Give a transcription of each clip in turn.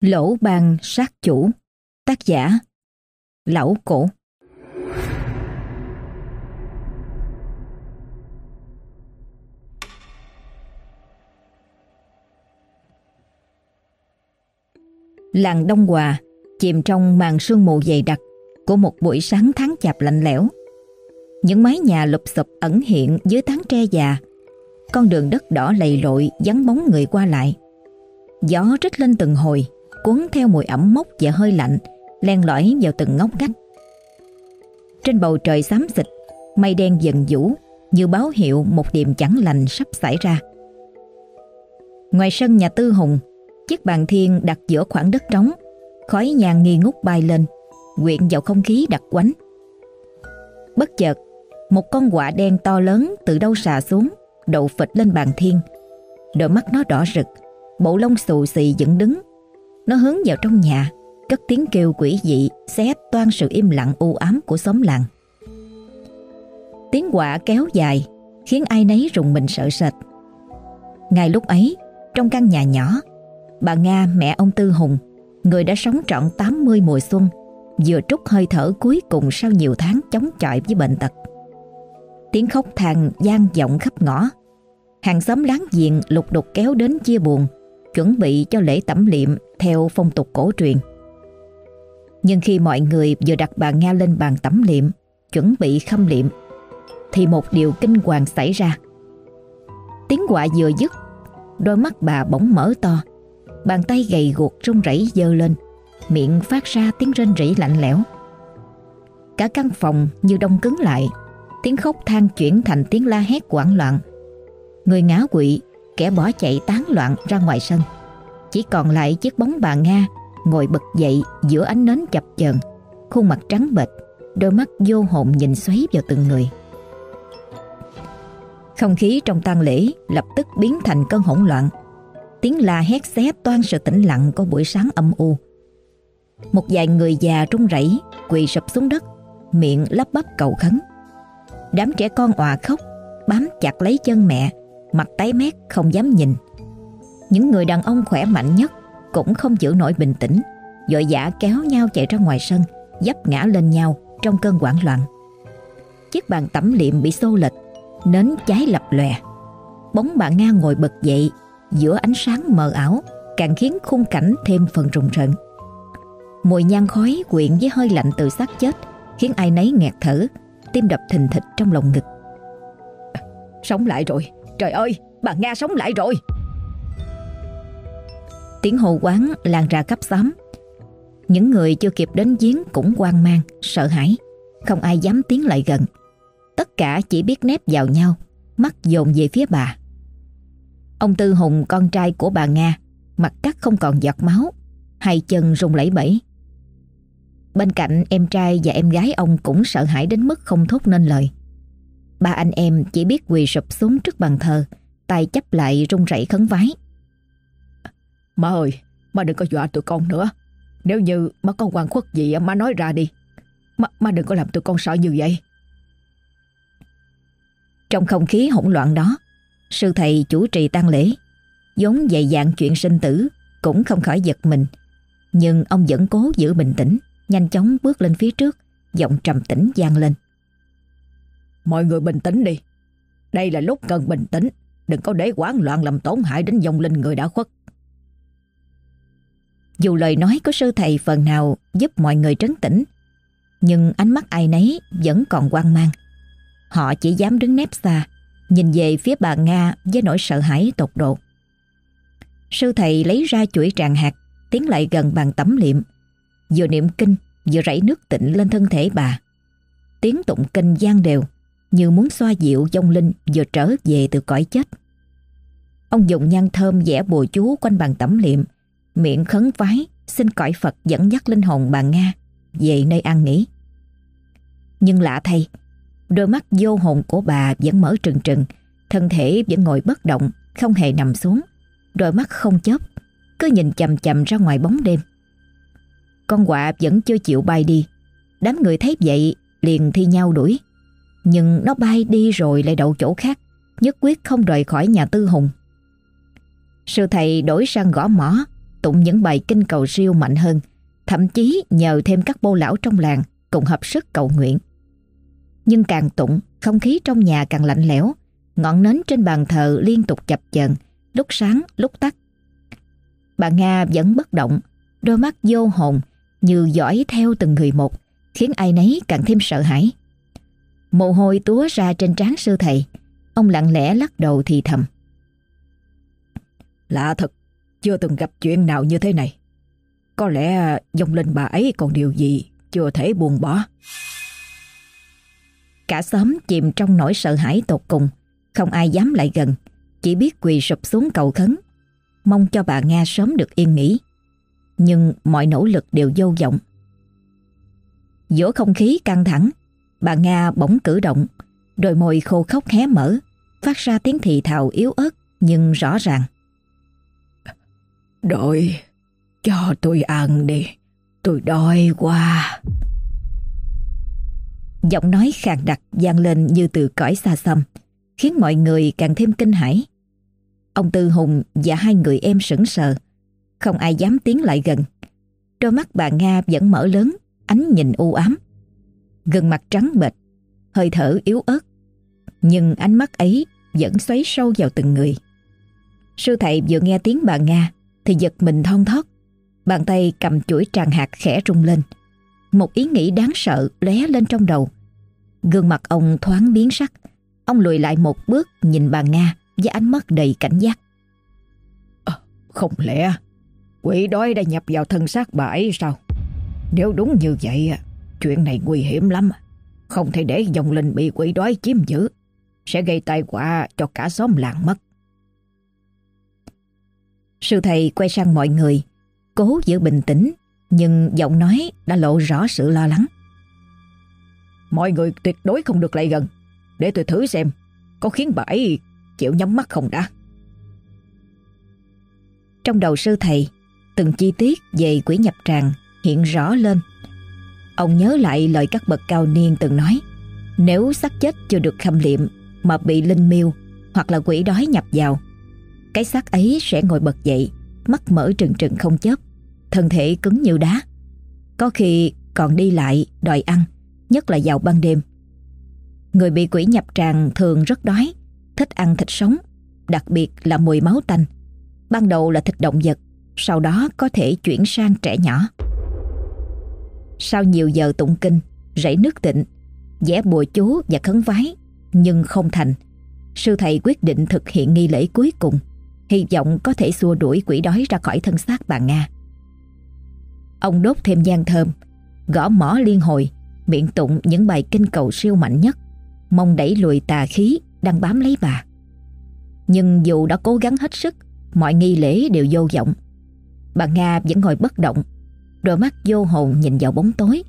Lỗ ban sát chủ Tác giả Lão Cổ Làng Đông Hòa chìm trong màn sương mù dày đặc của một buổi sáng tháng chạp lạnh lẽo. Những mái nhà lụp xụp ẩn hiện dưới tán tre già. Con đường đất đỏ lầy lội vắng bóng người qua lại. Gió rít lên từng hồi, cuốn theo mùi ẩm mốc và hơi lạnh, len lỏi vào từng ngóc ngách. Trên bầu trời xám xịt, mây đen dần vũ như báo hiệu một điểm chẳng lành sắp xảy ra. Ngoài sân nhà Tư Hùng, chiếc bàn thiên đặt giữa khoảng đất trống, khói nhang nghi ngút bay lên, quyện vào không khí đặc quánh. Bất chợt, một con quạ đen to lớn từ đâu xà xuống, đậu phịch lên bàn thiên. Đôi mắt nó đỏ rực, bộ lông xù xì dựng đứng. Nó hướng vào trong nhà, cất tiếng kêu quỷ dị, xé toan sự im lặng u ám của xóm làng. Tiếng quạ kéo dài, khiến ai nấy rùng mình sợ sệt. Ngay lúc ấy, trong căn nhà nhỏ, bà Nga mẹ ông Tư Hùng, người đã sống trọn 80 mùa xuân, vừa trút hơi thở cuối cùng sau nhiều tháng chống chọi với bệnh tật. Tiếng khóc than gian vọng khắp ngõ. Hàng xóm láng giềng lục đục kéo đến chia buồn, chuẩn bị cho lễ tẩm liệm theo phong tục cổ truyền. Nhưng khi mọi người vừa đặt bà Nga lên bàn tẩm liệm, chuẩn bị khâm liệm, thì một điều kinh hoàng xảy ra. Tiếng quạ vừa dứt, đôi mắt bà bỗng mở to, bàn tay gầy guộc run rẩy dơ lên, miệng phát ra tiếng rên rỉ lạnh lẽo. Cả căn phòng như đông cứng lại, tiếng khóc than chuyển thành tiếng la hét quảng loạn. Người ngã quỵ, kẻ bỏ chạy tán loạn ra ngoài sân. Chỉ còn lại chiếc bóng bà Nga ngồi bật dậy giữa ánh nến chập chờn, khuôn mặt trắng bệch, đôi mắt vô hồn nhìn xoáy vào từng người. Không khí trong tang lễ lập tức biến thành cơn hỗn loạn. Tiếng la hét xé toan sự tĩnh lặng của buổi sáng âm u. Một vài người già run rẩy quỳ sụp xuống đất, miệng lắp bắp cầu khấn. Đám trẻ con òa khóc, bám chặt lấy chân mẹ, mặt tái mét không dám nhìn. Những người đàn ông khỏe mạnh nhất cũng không giữ nổi bình tĩnh, vội vã kéo nhau chạy ra ngoài sân, dấp ngã lên nhau trong cơn hoảng loạn. Chiếc bàn tẩm liệm bị xô lệch, nến cháy lập lòe. Bóng bà Nga ngồi bật dậy giữa ánh sáng mờ ảo càng khiến khung cảnh thêm phần rùng rợn. Mùi nhang khói quyện với hơi lạnh từ xác chết khiến ai nấy nghẹt thở, tim đập thình thịch trong lòng ngực. Sống lại rồi, trời ơi, bà Nga sống lại rồi. Tiếng hồ quán lan ra khắp xóm. Những người chưa kịp đến giếng cũng hoang mang, sợ hãi, không ai dám tiến lại gần. Tất cả chỉ biết nép vào nhau, mắt dồn về phía bà. Ông Tư Hùng con trai của bà Nga, mặt cắt không còn giọt máu, hai chân rung lẩy bẩy. Bên cạnh em trai và em gái ông cũng sợ hãi đến mức không thốt nên lời. Ba anh em chỉ biết quỳ sụp xuống trước bàn thờ, tay chấp lại run rẩy khấn vái. Má ơi, má đừng có dọa tụi con nữa. Nếu như má có quan khuất gì má nói ra đi. Má, má đừng có làm tụi con sợ như vậy. Trong không khí hỗn loạn đó, sư thầy chủ trì tang lễ, vốn dày dạng chuyện sinh tử, cũng không khỏi giật mình. Nhưng ông vẫn cố giữ bình tĩnh, nhanh chóng bước lên phía trước, giọng trầm tĩnh vang lên. Mọi người bình tĩnh đi. Đây là lúc cần bình tĩnh, đừng có để quán loạn làm tổn hại đến dòng linh người đã khuất. Dù lời nói của sư thầy phần nào giúp mọi người trấn tĩnh, nhưng ánh mắt ai nấy vẫn còn quan mang. Họ chỉ dám đứng nép xa, nhìn về phía bà Nga với nỗi sợ hãi tột độ. Sư thầy lấy ra chuỗi tràng hạt, tiến lại gần bàn tắm liệm, vừa niệm kinh, vừa rảy nước tịnh lên thân thể bà. Tiếng tụng kinh gian đều, như muốn xoa dịu dông linh vừa trở về từ cõi chết. Ông dùng nhang thơm vẽ bùa chú quanh bàn tẩm liệm, miệng khấn vái xin cõi Phật dẫn dắt linh hồn bà Nga về nơi an nghỉ. Nhưng lạ thay, đôi mắt vô hồn của bà vẫn mở trừng trừng, thân thể vẫn ngồi bất động, không hề nằm xuống, đôi mắt không chớp, cứ nhìn chầm chầm ra ngoài bóng đêm. Con quạ vẫn chưa chịu bay đi, đám người thấy vậy liền thi nhau đuổi. Nhưng nó bay đi rồi lại đậu chỗ khác, nhất quyết không rời khỏi nhà tư hùng. Sư thầy đổi sang gõ mỏ, tụng những bài kinh cầu siêu mạnh hơn, thậm chí nhờ thêm các bô lão trong làng cùng hợp sức cầu nguyện. Nhưng càng tụng, không khí trong nhà càng lạnh lẽo, ngọn nến trên bàn thờ liên tục chập chờn, lúc sáng lúc tắt. Bà Nga vẫn bất động, đôi mắt vô hồn như dõi theo từng người một, khiến ai nấy càng thêm sợ hãi. Mồ hôi túa ra trên trán sư thầy, ông lặng lẽ lắc đầu thì thầm. Lạ thật, chưa từng gặp chuyện nào như thế này. Có lẽ dòng linh bà ấy còn điều gì chưa thể buồn bỏ. Cả xóm chìm trong nỗi sợ hãi tột cùng, không ai dám lại gần, chỉ biết quỳ sụp xuống cầu khấn, mong cho bà Nga sớm được yên nghỉ. Nhưng mọi nỗ lực đều vô vọng. Giữa không khí căng thẳng, bà Nga bỗng cử động, đôi môi khô khóc hé mở, phát ra tiếng thì thào yếu ớt nhưng rõ ràng. Đội, cho tôi ăn đi, tôi đói quá. Giọng nói khàn đặc vang lên như từ cõi xa xăm, khiến mọi người càng thêm kinh hãi. Ông Tư Hùng và hai người em sững sờ, không ai dám tiến lại gần. Đôi mắt bà Nga vẫn mở lớn, ánh nhìn u ám. Gần mặt trắng bệch, hơi thở yếu ớt, nhưng ánh mắt ấy vẫn xoáy sâu vào từng người. Sư thầy vừa nghe tiếng bà Nga thì giật mình thon thót, bàn tay cầm chuỗi tràng hạt khẽ rung lên. Một ý nghĩ đáng sợ lóe lên trong đầu. Gương mặt ông thoáng biến sắc, ông lùi lại một bước nhìn bà Nga với ánh mắt đầy cảnh giác. À, không lẽ quỷ đói đã nhập vào thân xác bà ấy sao? Nếu đúng như vậy, chuyện này nguy hiểm lắm. Không thể để dòng linh bị quỷ đói chiếm giữ, sẽ gây tai họa cho cả xóm làng mất. Sư thầy quay sang mọi người, cố giữ bình tĩnh, nhưng giọng nói đã lộ rõ sự lo lắng. Mọi người tuyệt đối không được lại gần, để tôi thử xem có khiến bà ấy chịu nhắm mắt không đã. Trong đầu sư thầy, từng chi tiết về quỷ nhập tràng hiện rõ lên. Ông nhớ lại lời các bậc cao niên từng nói, nếu xác chết chưa được khâm liệm mà bị linh miêu hoặc là quỷ đói nhập vào, cái xác ấy sẽ ngồi bật dậy, mắt mở trừng trừng không chớp, thân thể cứng như đá. Có khi còn đi lại đòi ăn, nhất là vào ban đêm. Người bị quỷ nhập tràn thường rất đói, thích ăn thịt sống, đặc biệt là mùi máu tanh. Ban đầu là thịt động vật, sau đó có thể chuyển sang trẻ nhỏ. Sau nhiều giờ tụng kinh, rảy nước tịnh, vẽ bùa chú và khấn vái, nhưng không thành, sư thầy quyết định thực hiện nghi lễ cuối cùng, hy vọng có thể xua đuổi quỷ đói ra khỏi thân xác bà Nga. Ông đốt thêm gian thơm, gõ mỏ liên hồi, miệng tụng những bài kinh cầu siêu mạnh nhất, mong đẩy lùi tà khí đang bám lấy bà. Nhưng dù đã cố gắng hết sức, mọi nghi lễ đều vô vọng. Bà Nga vẫn ngồi bất động, đôi mắt vô hồn nhìn vào bóng tối,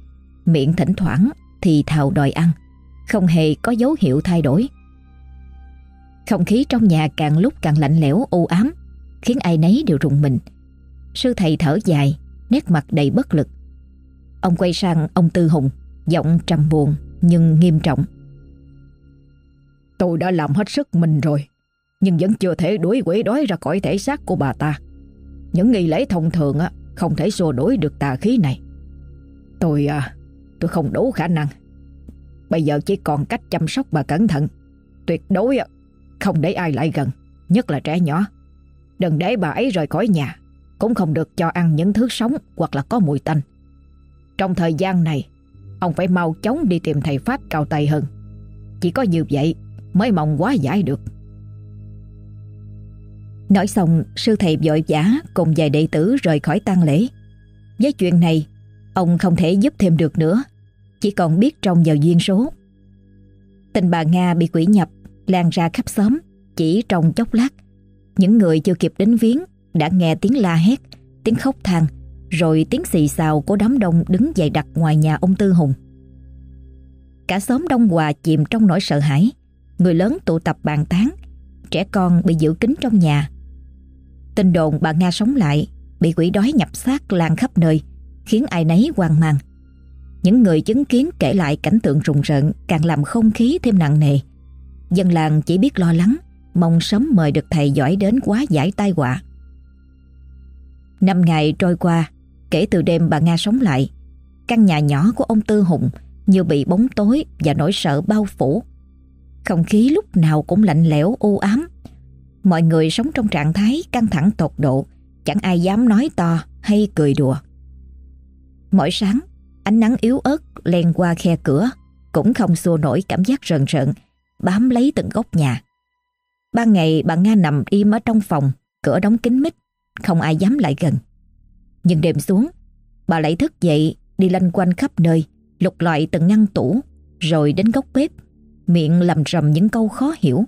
miệng thỉnh thoảng thì thào đòi ăn, không hề có dấu hiệu thay đổi. Không khí trong nhà càng lúc càng lạnh lẽo u ám, khiến ai nấy đều rùng mình. Sư thầy thở dài, nét mặt đầy bất lực. Ông quay sang ông Tư Hùng, giọng trầm buồn nhưng nghiêm trọng. Tôi đã làm hết sức mình rồi, nhưng vẫn chưa thể đuổi quỷ đói ra khỏi thể xác của bà ta. Những nghi lễ thông thường á không thể xua đuổi được tà khí này. Tôi à, tôi không đủ khả năng. Bây giờ chỉ còn cách chăm sóc bà cẩn thận. Tuyệt đối à, không để ai lại gần, nhất là trẻ nhỏ. Đừng để bà ấy rời khỏi nhà, cũng không được cho ăn những thứ sống hoặc là có mùi tanh. Trong thời gian này, ông phải mau chóng đi tìm thầy Pháp cao tay hơn. Chỉ có như vậy mới mong quá giải được. Nói xong, sư thầy vội vã cùng vài đệ tử rời khỏi tang lễ. Với chuyện này, ông không thể giúp thêm được nữa, chỉ còn biết trông vào duyên số. Tình bà Nga bị quỷ nhập, lan ra khắp xóm, chỉ trong chốc lát. Những người chưa kịp đến viếng đã nghe tiếng la hét, tiếng khóc than, rồi tiếng xì xào của đám đông đứng dày đặc ngoài nhà ông Tư Hùng. Cả xóm đông hòa chìm trong nỗi sợ hãi, người lớn tụ tập bàn tán, trẻ con bị giữ kín trong nhà. Tin đồn bà Nga sống lại, bị quỷ đói nhập xác lan khắp nơi, khiến ai nấy hoang mang. Những người chứng kiến kể lại cảnh tượng rùng rợn càng làm không khí thêm nặng nề. Dân làng chỉ biết lo lắng, mong sớm mời được thầy giỏi đến quá giải tai họa. Năm ngày trôi qua, kể từ đêm bà Nga sống lại, căn nhà nhỏ của ông Tư Hùng như bị bóng tối và nỗi sợ bao phủ. Không khí lúc nào cũng lạnh lẽo u ám. Mọi người sống trong trạng thái căng thẳng tột độ, chẳng ai dám nói to hay cười đùa. Mỗi sáng, ánh nắng yếu ớt len qua khe cửa, cũng không xua nổi cảm giác rần rợn, bám lấy từng góc nhà. Ban ngày bà Nga nằm im ở trong phòng, cửa đóng kín mít, không ai dám lại gần. Nhưng đêm xuống, bà lại thức dậy đi lanh quanh khắp nơi, lục loại từng ngăn tủ, rồi đến góc bếp, miệng lầm rầm những câu khó hiểu.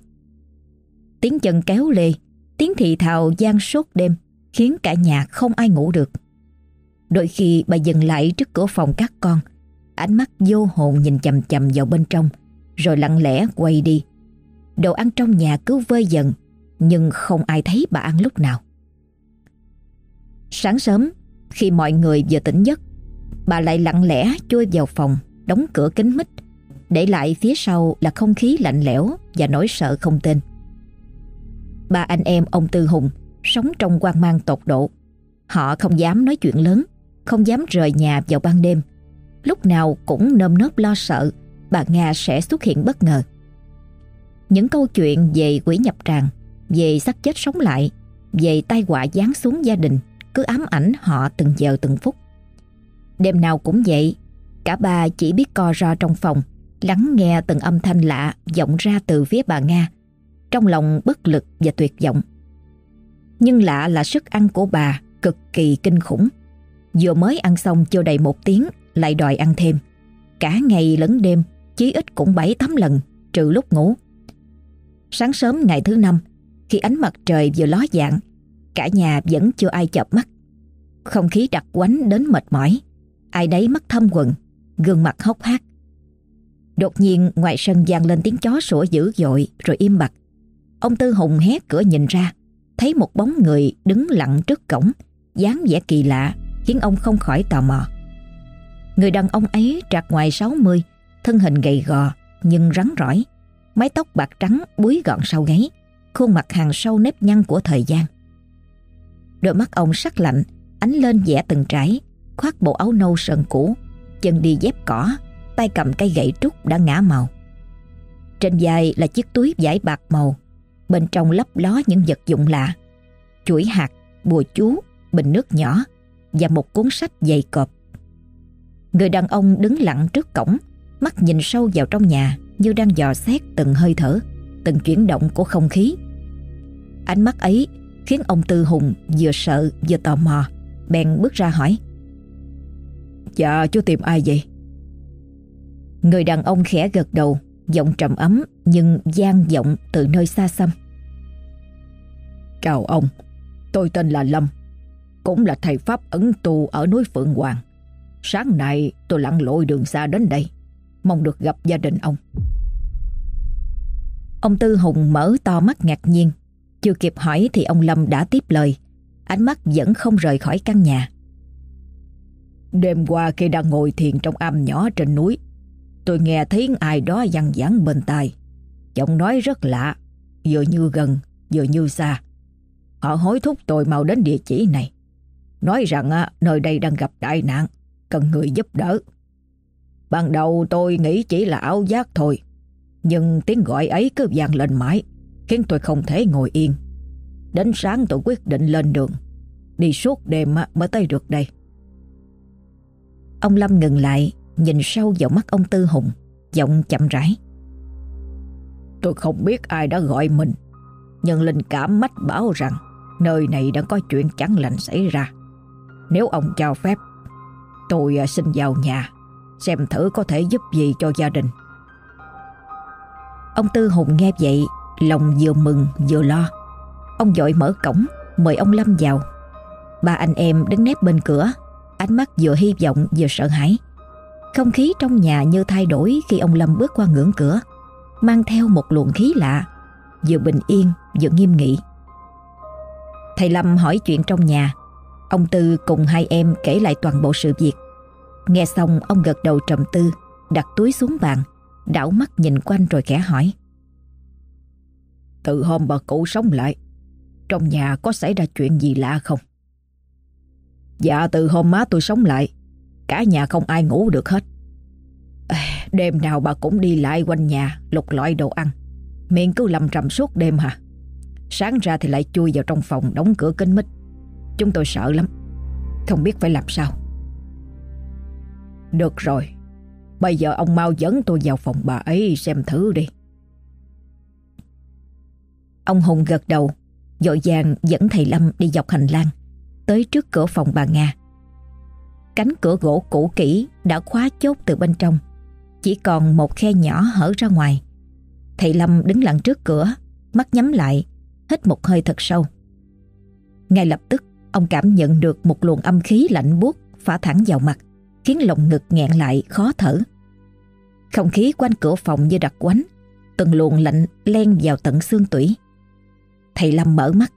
Tiếng chân kéo lê, tiếng thị thào gian suốt đêm, khiến cả nhà không ai ngủ được. Đôi khi bà dừng lại trước cửa phòng các con, ánh mắt vô hồn nhìn chầm chầm vào bên trong, rồi lặng lẽ quay đi. Đồ ăn trong nhà cứ vơi dần, nhưng không ai thấy bà ăn lúc nào. Sáng sớm, khi mọi người vừa tỉnh giấc, bà lại lặng lẽ chui vào phòng, đóng cửa kính mít, để lại phía sau là không khí lạnh lẽo và nỗi sợ không tên. Ba anh em ông Tư Hùng sống trong quan mang tột độ. Họ không dám nói chuyện lớn, không dám rời nhà vào ban đêm. Lúc nào cũng nơm nớp lo sợ bà Nga sẽ xuất hiện bất ngờ. Những câu chuyện về quỷ nhập tràng, về xác chết sống lại, về tai họa giáng xuống gia đình cứ ám ảnh họ từng giờ từng phút. Đêm nào cũng vậy, cả ba chỉ biết co ro trong phòng, lắng nghe từng âm thanh lạ vọng ra từ phía bà Nga, trong lòng bất lực và tuyệt vọng. Nhưng lạ là sức ăn của bà cực kỳ kinh khủng. Vừa mới ăn xong chưa đầy một tiếng lại đòi ăn thêm. Cả ngày lẫn đêm, chí ít cũng 7-8 lần, trừ lúc ngủ. Sáng sớm ngày thứ năm, khi ánh mặt trời vừa ló dạng, cả nhà vẫn chưa ai chợp mắt. Không khí đặc quánh đến mệt mỏi, ai đấy mắt thâm quần, gương mặt hốc hác. Đột nhiên ngoài sân vang lên tiếng chó sủa dữ dội rồi im bặt. Ông Tư Hùng hé cửa nhìn ra, thấy một bóng người đứng lặng trước cổng, dáng vẻ kỳ lạ, khiến ông không khỏi tò mò. Người đàn ông ấy trạc ngoài 60, thân hình gầy gò nhưng rắn rỏi, mái tóc bạc trắng búi gọn sau gáy, khuôn mặt hàng sâu nếp nhăn của thời gian. Đôi mắt ông sắc lạnh, ánh lên vẻ từng trải, khoác bộ áo nâu sờn cũ, chân đi dép cỏ, tay cầm cây gậy trúc đã ngã màu. Trên vai là chiếc túi vải bạc màu, bên trong lấp ló những vật dụng lạ. Chuỗi hạt, bùa chú, bình nước nhỏ và một cuốn sách dày cộp. Người đàn ông đứng lặng trước cổng, mắt nhìn sâu vào trong nhà như đang dò xét từng hơi thở, từng chuyển động của không khí. Ánh mắt ấy khiến ông Tư Hùng vừa sợ vừa tò mò, bèn bước ra hỏi. Dạ chú tìm ai vậy? Người đàn ông khẽ gật đầu, giọng trầm ấm nhưng gian giọng từ nơi xa xăm. Chào ông, tôi tên là Lâm, cũng là thầy Pháp ấn tu ở núi Phượng Hoàng. Sáng nay tôi lặn lội đường xa đến đây, mong được gặp gia đình ông. Ông Tư Hùng mở to mắt ngạc nhiên, chưa kịp hỏi thì ông Lâm đã tiếp lời, ánh mắt vẫn không rời khỏi căn nhà. Đêm qua khi đang ngồi thiền trong am nhỏ trên núi, tôi nghe thấy ai đó văng vẳng bên tai. Giọng nói rất lạ, vừa như gần, vừa như xa. Họ hối thúc tôi mau đến địa chỉ này. Nói rằng nơi đây đang gặp đại nạn, cần người giúp đỡ. Ban đầu tôi nghĩ chỉ là áo giác thôi, nhưng tiếng gọi ấy cứ vang lên mãi, khiến tôi không thể ngồi yên. Đến sáng tôi quyết định lên đường, đi suốt đêm mới tới được đây. Ông Lâm ngừng lại, nhìn sâu vào mắt ông Tư Hùng, giọng chậm rãi. Tôi không biết ai đã gọi mình, nhưng linh cảm mách bảo rằng nơi này đã có chuyện chẳng lành xảy ra. Nếu ông cho phép, tôi à, xin vào nhà, xem thử có thể giúp gì cho gia đình. Ông Tư Hùng nghe vậy, lòng vừa mừng vừa lo. Ông dội mở cổng, mời ông Lâm vào. Ba anh em đứng nép bên cửa, ánh mắt vừa hy vọng vừa sợ hãi. Không khí trong nhà như thay đổi khi ông Lâm bước qua ngưỡng cửa, mang theo một luồng khí lạ, vừa bình yên vừa nghiêm nghị. Thầy Lâm hỏi chuyện trong nhà, ông Tư cùng hai em kể lại toàn bộ sự việc. Nghe xong ông gật đầu trầm tư, đặt túi xuống bàn, đảo mắt nhìn quanh rồi khẽ hỏi. Từ hôm bà cụ sống lại, trong nhà có xảy ra chuyện gì lạ không? Dạ từ hôm má tôi sống lại Cả nhà không ai ngủ được hết Đêm nào bà cũng đi lại quanh nhà, Lục loại đồ ăn. Miệng cứ lầm trầm suốt đêm hả? Sáng ra thì lại chui vào trong phòng Đóng cửa kính mít. Chúng tôi sợ lắm. Không biết phải làm sao. Được rồi. Bây giờ ông mau dẫn tôi vào phòng bà ấy xem thử đi. Ông Hùng gật đầu. Dội vàng dẫn thầy Lâm đi dọc hành lang. Tới trước cửa phòng bà Nga. Cánh cửa gỗ cũ kỹ Đã khóa chốt từ bên trong. Chỉ còn một khe nhỏ hở ra ngoài Thầy Lâm đứng lặng trước cửa Mắt nhắm lại Hít một hơi thật sâu Ngay lập tức Ông cảm nhận được một luồng âm khí lạnh buốt phả thẳng vào mặt khiến lồng ngực nghẹn lại khó thở. Không khí quanh cửa phòng như đặc quánh, từng luồng lạnh len vào tận xương tủy. Thầy Lâm mở mắt,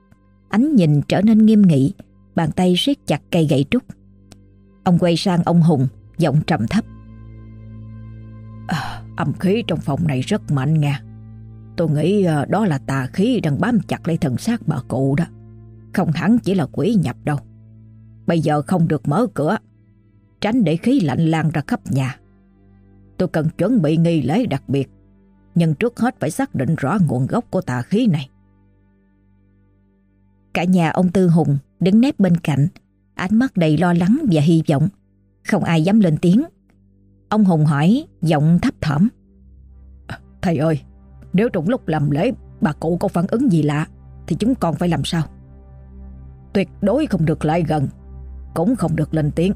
ánh nhìn trở nên nghiêm nghị, bàn tay siết chặt cây gậy trúc. Ông quay sang ông Hùng, giọng trầm thấp. À, âm khí trong phòng này rất mạnh nha. Tôi nghĩ à, đó là tà khí đang bám chặt lấy thần xác bà cụ đó. Không hẳn chỉ là quỷ nhập đâu. Bây giờ không được mở cửa, tránh để khí lạnh lan ra khắp nhà. Tôi cần chuẩn bị nghi lễ đặc biệt, nhưng trước hết phải xác định rõ nguồn gốc của tà khí này. Cả nhà ông Tư Hùng đứng nép bên cạnh, ánh mắt đầy lo lắng và hy vọng. Không ai dám lên tiếng. Ông Hùng hỏi, giọng thấp thỏm. Thầy ơi, nếu trong lúc làm lễ bà cụ có phản ứng gì lạ, thì chúng con phải làm sao? Tuyệt đối không được lại gần, cũng không được lên tiếng.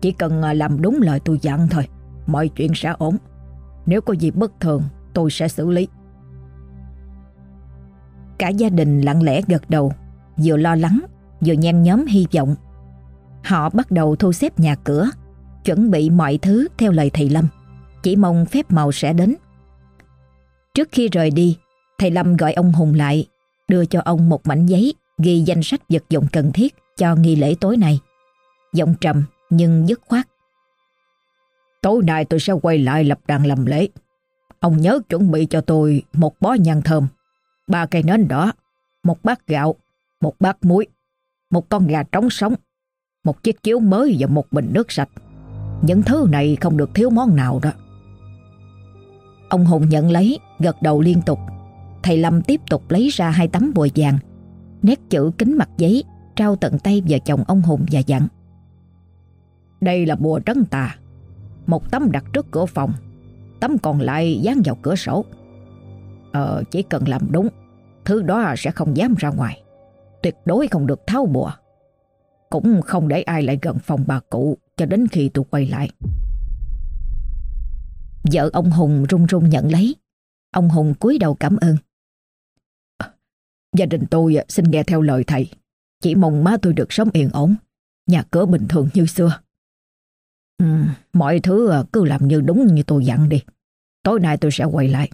Chỉ cần à, làm đúng lời tôi dặn thôi, mọi chuyện sẽ ổn. Nếu có gì bất thường, tôi sẽ xử lý. Cả gia đình lặng lẽ gật đầu, vừa lo lắng, vừa nhen nhóm hy vọng. Họ bắt đầu thu xếp nhà cửa, chuẩn bị mọi thứ theo lời thầy Lâm, chỉ mong phép màu sẽ đến. Trước khi rời đi, thầy Lâm gọi ông Hùng lại, đưa cho ông một mảnh giấy ghi danh sách vật dụng cần thiết cho nghi lễ tối nay. Giọng trầm nhưng dứt khoát. Tối nay tôi sẽ quay lại lập đàn làm lễ. Ông nhớ chuẩn bị cho tôi một bó nhang thơm, ba cây nến đỏ, một bát gạo, một bát muối, một con gà trống sống, một chiếc chiếu mới và một bình nước sạch. Những thứ này không được thiếu món nào đó. Ông Hùng nhận lấy, gật đầu liên tục. Thầy Lâm tiếp tục lấy ra hai tấm bùa vàng, nét chữ kính mặt giấy, trao tận tay vợ chồng ông Hùng và dặn. Đây là bùa trấn tà Một tấm đặt trước cửa phòng Tấm còn lại dán vào cửa sổ Ờ chỉ cần làm đúng Thứ đó sẽ không dám ra ngoài Tuyệt đối không được tháo bùa cũng không để ai lại gần phòng bà cụ Cho đến khi tôi quay lại Vợ ông Hùng run run nhận lấy Ông Hùng cúi đầu cảm ơn à, Gia đình tôi à, xin nghe theo lời thầy Chỉ mong má tôi được sống yên ổn Nhà cửa bình thường như xưa Ừ, mọi thứ à, cứ làm như đúng như tôi dặn đi. Tối nay tôi sẽ quay lại.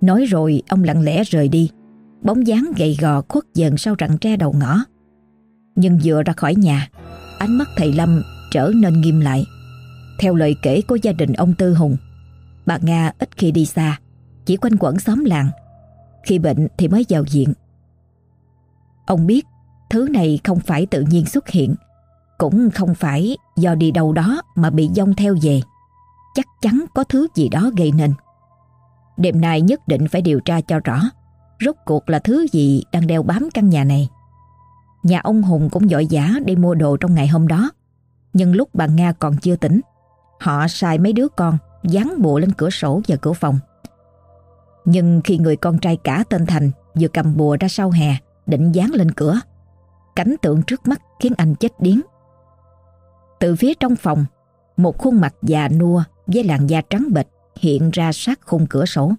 Nói rồi ông lặng lẽ rời đi. Bóng dáng gầy gò khuất dần sau rặng tre đầu ngõ. Nhưng vừa ra khỏi nhà, ánh mắt thầy Lâm trở nên nghiêm lại. Theo lời kể của gia đình ông Tư Hùng, bà Nga ít khi đi xa, chỉ quanh quẩn xóm làng. Khi bệnh thì mới vào viện. Ông biết thứ này không phải tự nhiên xuất hiện cũng không phải do đi đâu đó mà bị dông theo về. Chắc chắn có thứ gì đó gây nên. Đêm nay nhất định phải điều tra cho rõ rốt cuộc là thứ gì đang đeo bám căn nhà này. Nhà ông Hùng cũng dội giả đi mua đồ trong ngày hôm đó. Nhưng lúc bà Nga còn chưa tỉnh, họ xài mấy đứa con dán bộ lên cửa sổ và cửa phòng. Nhưng khi người con trai cả tên Thành vừa cầm bùa ra sau hè định dán lên cửa, cảnh tượng trước mắt khiến anh chết điếng. Từ phía trong phòng, một khuôn mặt già nua với làn da trắng bệch hiện ra sát khung cửa sổ.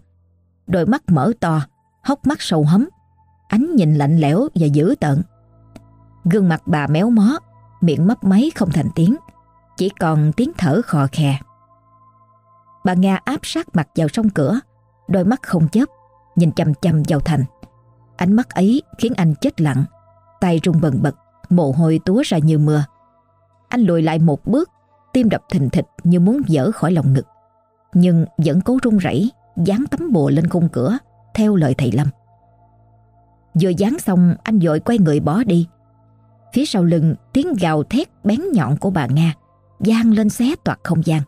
Đôi mắt mở to, hốc mắt sâu hấm, ánh nhìn lạnh lẽo và dữ tợn. Gương mặt bà méo mó, miệng mấp máy không thành tiếng, chỉ còn tiếng thở khò khè. Bà Nga áp sát mặt vào sông cửa, đôi mắt không chớp, nhìn chầm chầm vào Thành. Ánh mắt ấy khiến anh chết lặng, tay run bần bật, mồ hôi túa ra như mưa. Anh lùi lại một bước, tim đập thình thịch như muốn dở khỏi lòng ngực. Nhưng vẫn cố run rẩy dán tấm bùa lên khung cửa theo lời thầy Lâm. Vừa dán xong, anh dội quay người bỏ đi. Phía sau lưng, tiếng gào thét bén nhọn của bà Nga gian lên xé toạc không gian.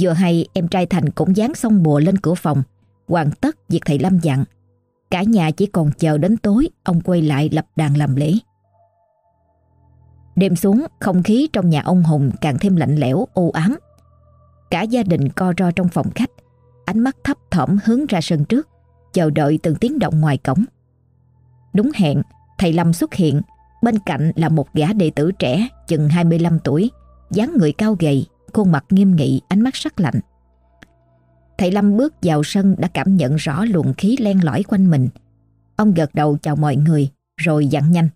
Vừa hay, em trai Thành cũng dán xong bùa lên cửa phòng, hoàn tất việc thầy Lâm dặn. Cả nhà chỉ còn chờ đến tối, ông quay lại lập đàn làm lễ. Đêm xuống, không khí trong nhà ông Hùng càng thêm lạnh lẽo, u ám. Cả gia đình co ro trong phòng khách, ánh mắt thấp thỏm hướng ra sân trước chờ đợi từng tiếng động ngoài cổng. Đúng hẹn thầy Lâm xuất hiện bên cạnh là một gã đệ tử trẻ chừng 25 tuổi dáng người cao gầy khuôn mặt nghiêm nghị ánh mắt sắc lạnh. Thầy Lâm bước vào sân đã cảm nhận rõ luồng khí len lỏi quanh mình. Ông gật đầu chào mọi người rồi dặn nhanh.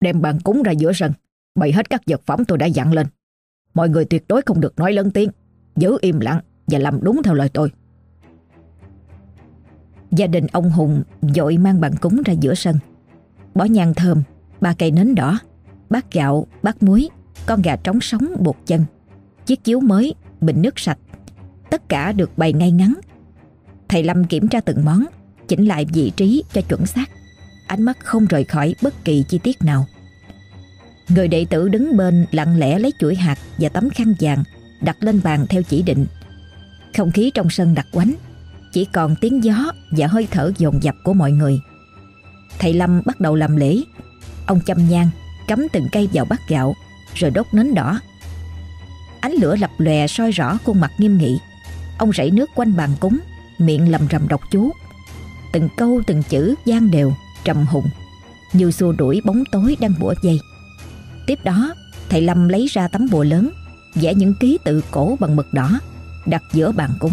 Đem bàn cúng ra giữa sân, bày hết các vật phẩm tôi đã dặn lên. Mọi người tuyệt đối không được nói lớn tiếng, giữ im lặng và làm đúng theo lời tôi. Gia đình ông Hùng dội mang bàn cúng ra giữa sân. Bỏ nhang thơm, ba cây nến đỏ, bát gạo, bát muối, con gà trống sống buộc chân, chiếc chiếu mới, bình nước sạch. Tất cả được bày ngay ngắn. Thầy Lâm kiểm tra từng món Chỉnh lại vị trí cho chuẩn xác. Ánh mắt không rời khỏi bất kỳ chi tiết nào. Người đệ tử đứng bên lặng lẽ lấy chuỗi hạt và tấm khăn vàng đặt lên bàn theo chỉ định. Không khí trong sân đặc quánh, chỉ còn tiếng gió và hơi thở dồn dập của mọi người. Thầy Lâm bắt đầu làm lễ. Ông châm nhang, cắm từng cây vào bát gạo, rồi đốt nến đỏ. Ánh lửa lập lòe soi rõ khuôn mặt nghiêm nghị. Ông rảy nước quanh bàn cúng Miệng lầm rầm đọc chú Từng câu từng chữ gian đều Trầm hùng Như xua đuổi bóng tối đang bủa dây Tiếp đó thầy Lâm lấy ra tấm bùa lớn vẽ những ký tự cổ bằng mực đỏ đặt giữa bàn cúng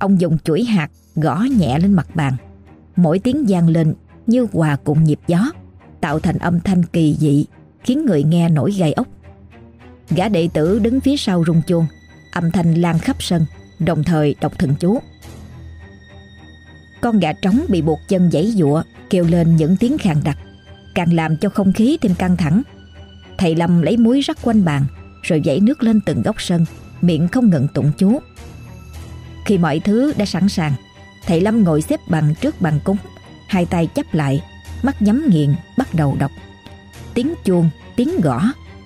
ông dùng chuỗi hạt gõ nhẹ lên mặt bàn mỗi tiếng gian lên như hòa cùng nhịp gió tạo thành âm thanh kỳ dị khiến người nghe nổi gai ốc gã đệ tử đứng phía sau rung chuông âm thanh lan khắp sân, đồng thời đọc thần chú. Con gà trống bị buộc chân giãy giụa, kêu lên những tiếng khàn đặc, càng làm cho không khí thêm căng thẳng. Thầy Lâm lấy muối rắc quanh bàn, rồi dãy nước lên từng góc sân, miệng không ngừng tụng chú. Khi mọi thứ đã sẵn sàng, thầy Lâm ngồi xếp bằng trước bàn cúng, hai tay chắp lại, mắt nhắm nghiền, bắt đầu đọc. Tiếng chuông, tiếng gõ,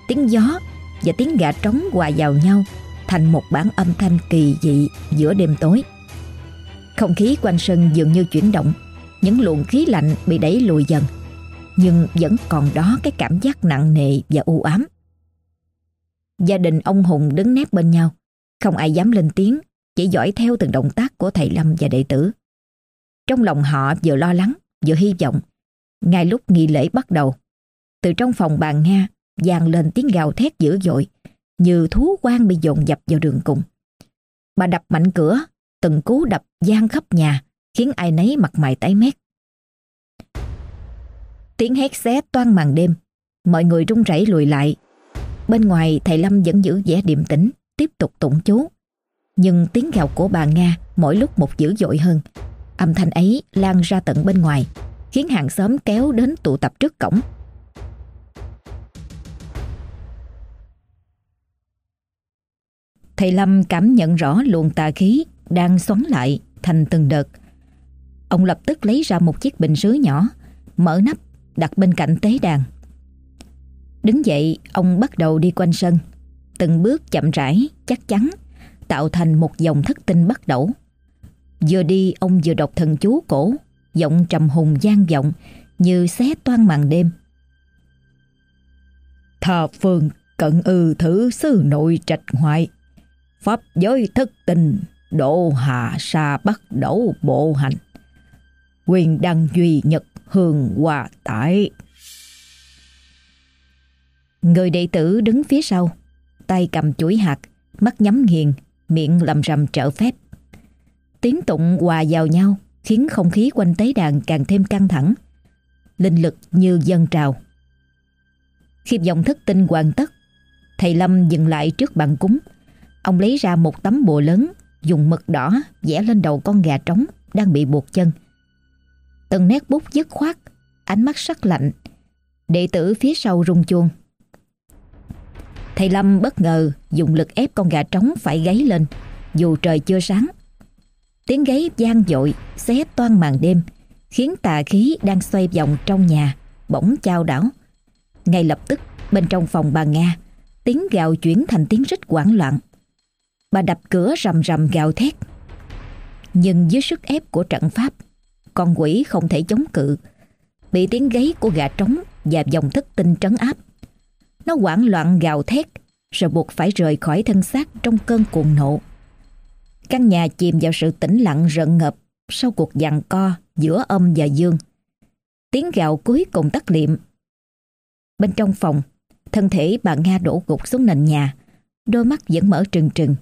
tiếng gió và tiếng gà trống hòa vào nhau thành một bản âm thanh kỳ dị giữa đêm tối. Không khí quanh sân dường như chuyển động, những luồng khí lạnh bị đẩy lùi dần, nhưng vẫn còn đó cái cảm giác nặng nề và u ám. Gia đình ông Hùng đứng nép bên nhau, không ai dám lên tiếng, chỉ dõi theo từng động tác của thầy Lâm và đệ tử. Trong lòng họ vừa lo lắng, vừa hy vọng. Ngay lúc nghi lễ bắt đầu, từ trong phòng bàn Nga vang lên tiếng gào thét dữ dội, như thú quan bị dồn dập vào đường cùng. Bà đập mạnh cửa, từng cú đập gian khắp nhà, khiến ai nấy mặt mày tái mét. Tiếng hét xé toan màn đêm, mọi người run rẩy lùi lại. Bên ngoài thầy Lâm vẫn giữ vẻ điềm tĩnh, tiếp tục tụng chú. Nhưng tiếng gào của bà Nga mỗi lúc một dữ dội hơn. Âm thanh ấy lan ra tận bên ngoài, khiến hàng xóm kéo đến tụ tập trước cổng. Thầy Lâm cảm nhận rõ luồng tà khí đang xoắn lại thành từng đợt. Ông lập tức lấy ra một chiếc bình sứ nhỏ, mở nắp, đặt bên cạnh tế đàn. Đứng dậy, ông bắt đầu đi quanh sân, từng bước chậm rãi, chắc chắn, tạo thành một dòng thất tinh bắt đầu. Vừa đi, ông vừa đọc thần chú cổ, giọng trầm hùng gian vọng như xé toan màn đêm. Thờ phương cận ư thử sư nội trạch ngoại Pháp giới thất tình, độ hạ sa bắt đầu bộ hành. Quyền đăng duy nhật hương hòa tải. Người đệ tử đứng phía sau, tay cầm chuỗi hạt, mắt nhắm nghiền, miệng lầm rầm trợ phép. Tiếng tụng hòa vào nhau khiến không khí quanh tế đàn càng thêm căng thẳng. Linh lực như dân trào. Khi dòng thức tinh hoàn tất, thầy Lâm dừng lại trước bàn cúng, Ông lấy ra một tấm bùa lớn Dùng mực đỏ vẽ lên đầu con gà trống Đang bị buộc chân Từng nét bút dứt khoát Ánh mắt sắc lạnh Đệ tử phía sau rung chuông Thầy Lâm bất ngờ dùng lực ép con gà trống phải gáy lên dù trời chưa sáng. Tiếng gáy gian dội xé toan màn đêm khiến tà khí đang xoay vòng trong nhà bỗng chao đảo. Ngay lập tức bên trong phòng bà Nga, tiếng gào chuyển thành tiếng rít quảng loạn. Bà đập cửa rầm rầm gào thét. Nhưng dưới sức ép của trận pháp, con quỷ không thể chống cự, bị tiếng gáy của gà trống và dòng thức tinh trấn áp. Nó hoảng loạn gào thét, rồi buộc phải rời khỏi thân xác trong cơn cuồng nộ. Căn nhà chìm vào sự tĩnh lặng rợn ngập sau cuộc giằng co giữa âm và dương. Tiếng gào cuối cùng tắt liệm. Bên trong phòng, thân thể bà Nga đổ gục xuống nền nhà, đôi mắt vẫn mở trừng trừng,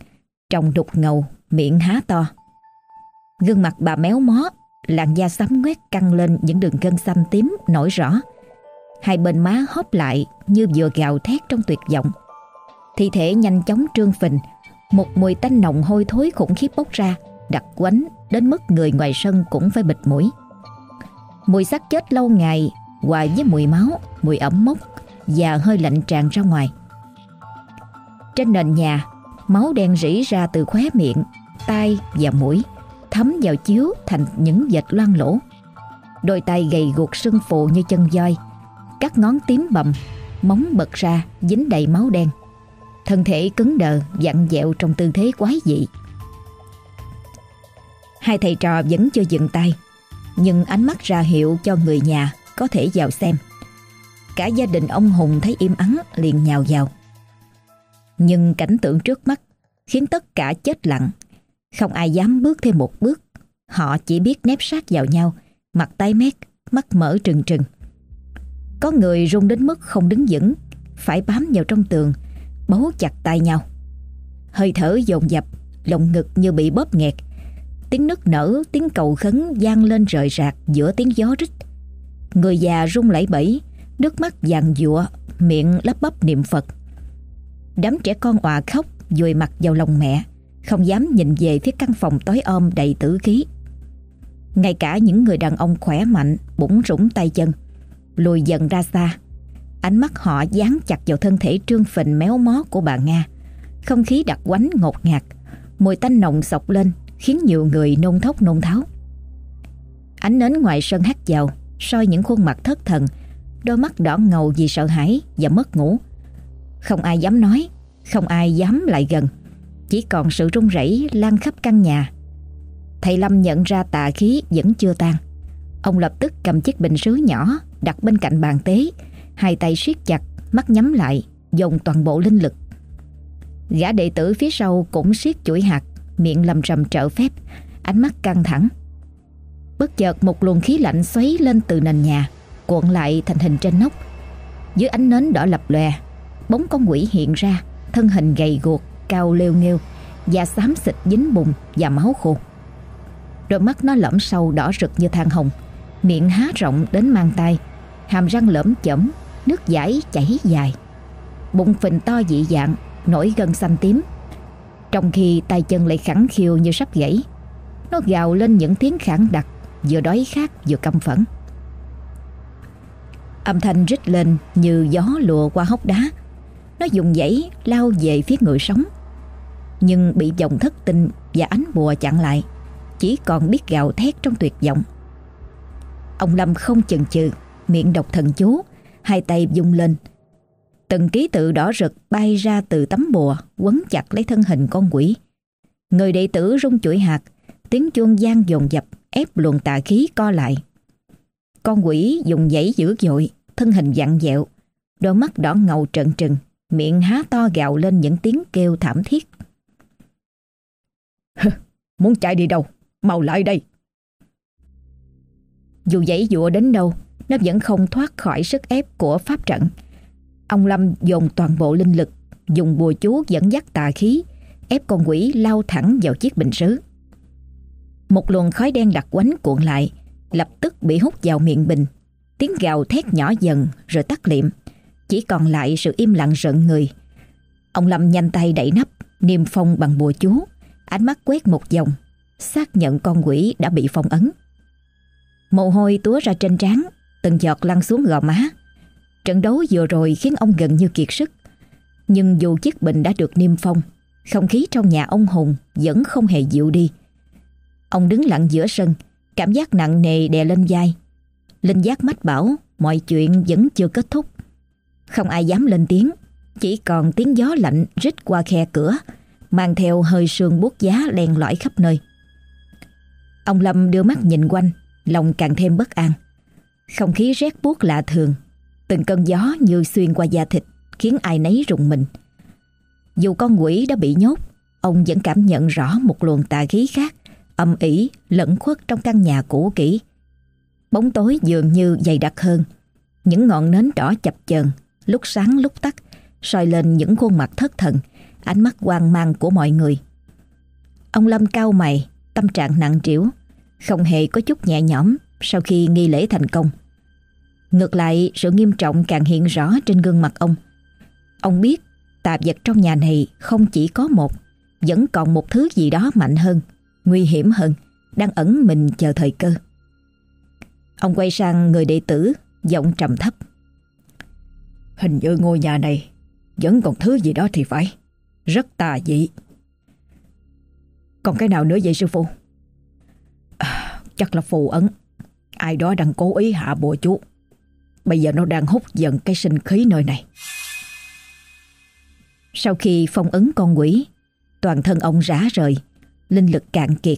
tròng đục ngầu, miệng há to. Gương mặt bà méo mó, làn da sắm ngoét căng lên những đường gân xanh tím nổi rõ. Hai bên má hóp lại như vừa gào thét trong tuyệt vọng. Thi thể nhanh chóng trương phình, một mùi tanh nồng hôi thối khủng khiếp bốc ra, đặc quánh đến mức người ngoài sân cũng phải bịt mũi. Mùi xác chết lâu ngày hòa với mùi máu, mùi ẩm mốc và hơi lạnh tràn ra ngoài. Trên nền nhà, máu đen rỉ ra từ khóe miệng, tai và mũi, thấm vào chiếu thành những vệt loang lỗ. Đôi tay gầy guộc sưng phù như chân voi, các ngón tím bầm, móng bật ra dính đầy máu đen. Thân thể cứng đờ, dặn dẹo trong tư thế quái dị. Hai thầy trò vẫn chưa dừng tay, nhưng ánh mắt ra hiệu cho người nhà có thể vào xem. Cả gia đình ông Hùng thấy im ắng liền nhào vào. Nhưng cảnh tượng trước mắt khiến tất cả chết lặng. Không ai dám bước thêm một bước. Họ chỉ biết nép sát vào nhau, mặt tái mét, mắt mở trừng trừng. Có người run đến mức không đứng vững, phải bám vào trong tường, bấu chặt tay nhau. Hơi thở dồn dập, lồng ngực như bị bóp nghẹt. Tiếng nức nở, tiếng cầu khấn vang lên rời rạc giữa tiếng gió rít. Người già run lẩy bẩy, nước mắt vàng dụa, miệng lắp bắp niệm Phật. Đám trẻ con òa khóc, dùi mặt vào lòng mẹ, không dám nhìn về phía căn phòng tối om đầy tử khí. Ngay cả những người đàn ông khỏe mạnh, bủng rủng tay chân, lùi dần ra xa. Ánh mắt họ dán chặt vào thân thể trương phình méo mó của bà Nga. Không khí đặc quánh ngột ngạt, mùi tanh nồng sọc lên khiến nhiều người nôn thốc nôn tháo. Ánh nến ngoài sân hắt vào, soi những khuôn mặt thất thần, đôi mắt đỏ ngầu vì sợ hãi và mất ngủ. Không ai dám nói, không ai dám lại gần, chỉ còn sự run rẩy lan khắp căn nhà. Thầy Lâm nhận ra tà khí vẫn chưa tan. Ông lập tức cầm chiếc bình sứ nhỏ đặt bên cạnh bàn tế, hai tay siết chặt, mắt nhắm lại, dồn toàn bộ linh lực. Gã đệ tử phía sau cũng siết chuỗi hạt, miệng lầm rầm trợ phép, ánh mắt căng thẳng. Bất chợt một luồng khí lạnh xoáy lên từ nền nhà, cuộn lại thành hình trên nóc. Dưới ánh nến đỏ lập lòe, bóng con quỷ hiện ra, thân hình gầy guộc, cao lêu nghêu, da xám xịt dính bùn và máu khô. Đôi mắt nó lõm sâu đỏ rực như than hồng, miệng há rộng đến mang tay, hàm răng lởm chởm, nước dãi chảy dài. Bụng phình to dị dạng, nổi gân xanh tím. Trong khi tay chân lại khẳng khiu như sắp gãy, nó gào lên những tiếng khản đặc, vừa đói khát vừa căm phẫn. Âm thanh rít lên như gió lùa qua hốc đá. Nó dùng dãy lao về phía người sống. Nhưng bị dòng thất tinh và ánh bùa chặn lại. Chỉ còn biết gào thét trong tuyệt vọng. Ông Lâm không chần chừ, miệng đọc thần chú, hai tay vung lên. Từng ký tự đỏ rực bay ra từ tấm bùa, quấn chặt lấy thân hình con quỷ. Người đệ tử rung chuỗi hạt, tiếng chuông gian dồn dập ép luồng tà khí co lại. Con quỷ dùng dãy dữ dội, thân hình dặn dẹo, đôi mắt đỏ ngầu trợn trừng, miệng há to gạo lên những tiếng kêu thảm thiết. Muốn chạy đi đâu? Mau lại đây! Dù dãy dụa đến đâu, nó vẫn không thoát khỏi sức ép của pháp trận. Ông Lâm dồn toàn bộ linh lực, dùng bùa chú dẫn dắt tà khí, ép con quỷ lao thẳng vào chiếc bình sứ. Một luồng khói đen đặc quánh cuộn lại, lập tức bị hút vào miệng bình. Tiếng gào thét nhỏ dần rồi tắt liệm. Chỉ còn lại sự im lặng rợn người. Ông Lâm nhanh tay đẩy nắp, niêm phong bằng bùa chú, ánh mắt quét một vòng, xác nhận con quỷ đã bị phong ấn. Mồ hôi túa ra trên trán, từng giọt lăn xuống gò má. Trận đấu vừa rồi khiến ông gần như kiệt sức. Nhưng dù chiếc bình đã được niêm phong, không khí trong nhà ông Hùng vẫn không hề dịu đi. Ông đứng lặng giữa sân, cảm giác nặng nề đè lên vai. Linh giác mách bảo mọi chuyện vẫn chưa kết thúc. Không ai dám lên tiếng, chỉ còn tiếng gió lạnh rít qua khe cửa, mang theo hơi sương buốt giá len lỏi khắp nơi. Ông Lâm đưa mắt nhìn quanh, lòng càng thêm bất an. Không khí rét buốt lạ thường, từng cơn gió như xuyên qua da thịt, khiến ai nấy rùng mình. Dù con quỷ đã bị nhốt, ông vẫn cảm nhận rõ một luồng tà khí khác, âm ỉ, lẫn khuất trong căn nhà cũ kỹ. Bóng tối dường như dày đặc hơn, những ngọn nến đỏ chập chờn, lúc sáng lúc tắt, soi lên những khuôn mặt thất thần, ánh mắt hoang mang của mọi người. Ông Lâm cao mày, tâm trạng nặng trĩu, không hề có chút nhẹ nhõm sau khi nghi lễ thành công. Ngược lại, sự nghiêm trọng càng hiện rõ trên gương mặt ông. Ông biết tạp vật trong nhà này không chỉ có một, vẫn còn một thứ gì đó mạnh hơn, nguy hiểm hơn, đang ẩn mình chờ thời cơ. Ông quay sang người đệ tử, giọng trầm thấp. Hình như ngôi nhà này vẫn còn thứ gì đó thì phải. Rất tà dị. Còn cái nào nữa vậy sư phụ? À, chắc là phù ấn. Ai đó đang cố ý hạ bùa chú. Bây giờ nó đang hút dần cái sinh khí nơi này. Sau khi phong ấn con quỷ, toàn thân ông rã rời, linh lực cạn kiệt,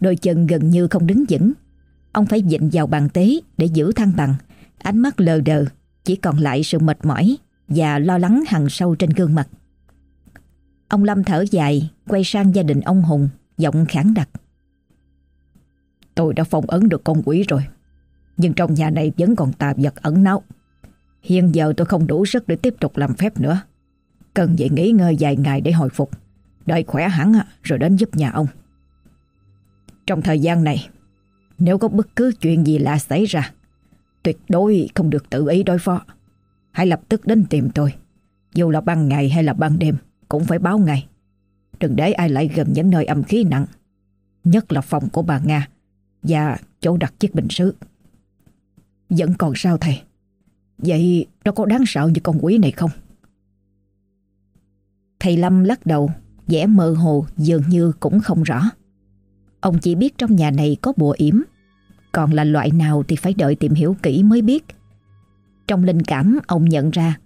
đôi chân gần như không đứng vững. Ông phải dịnh vào bàn tế để giữ thăng bằng, ánh mắt lờ đờ, chỉ còn lại sự mệt mỏi và lo lắng hằn sâu trên gương mặt. Ông Lâm thở dài, quay sang gia đình ông Hùng, giọng khẳng đặc. Tôi đã phong ấn được con quỷ rồi, nhưng trong nhà này vẫn còn tà vật ẩn náu. Hiện giờ tôi không đủ sức để tiếp tục làm phép nữa. Cần về nghỉ ngơi vài ngày để hồi phục, đợi khỏe hẳn rồi đến giúp nhà ông. Trong thời gian này, nếu có bất cứ chuyện gì lạ xảy ra, tuyệt đối không được tự ý đối phó. Hãy lập tức đến tìm tôi. Dù là ban ngày hay là ban đêm, cũng phải báo ngay. Đừng để ai lại gần những nơi âm khí nặng, nhất là phòng của bà Nga và chỗ đặt chiếc bình sứ. Vẫn còn sao thầy? Vậy nó có đáng sợ như con quỷ này không? Thầy Lâm lắc đầu, vẻ mơ hồ dường như cũng không rõ. Ông chỉ biết trong nhà này có bùa yểm, còn là loại nào thì phải đợi tìm hiểu kỹ mới biết. Trong linh cảm ông nhận ra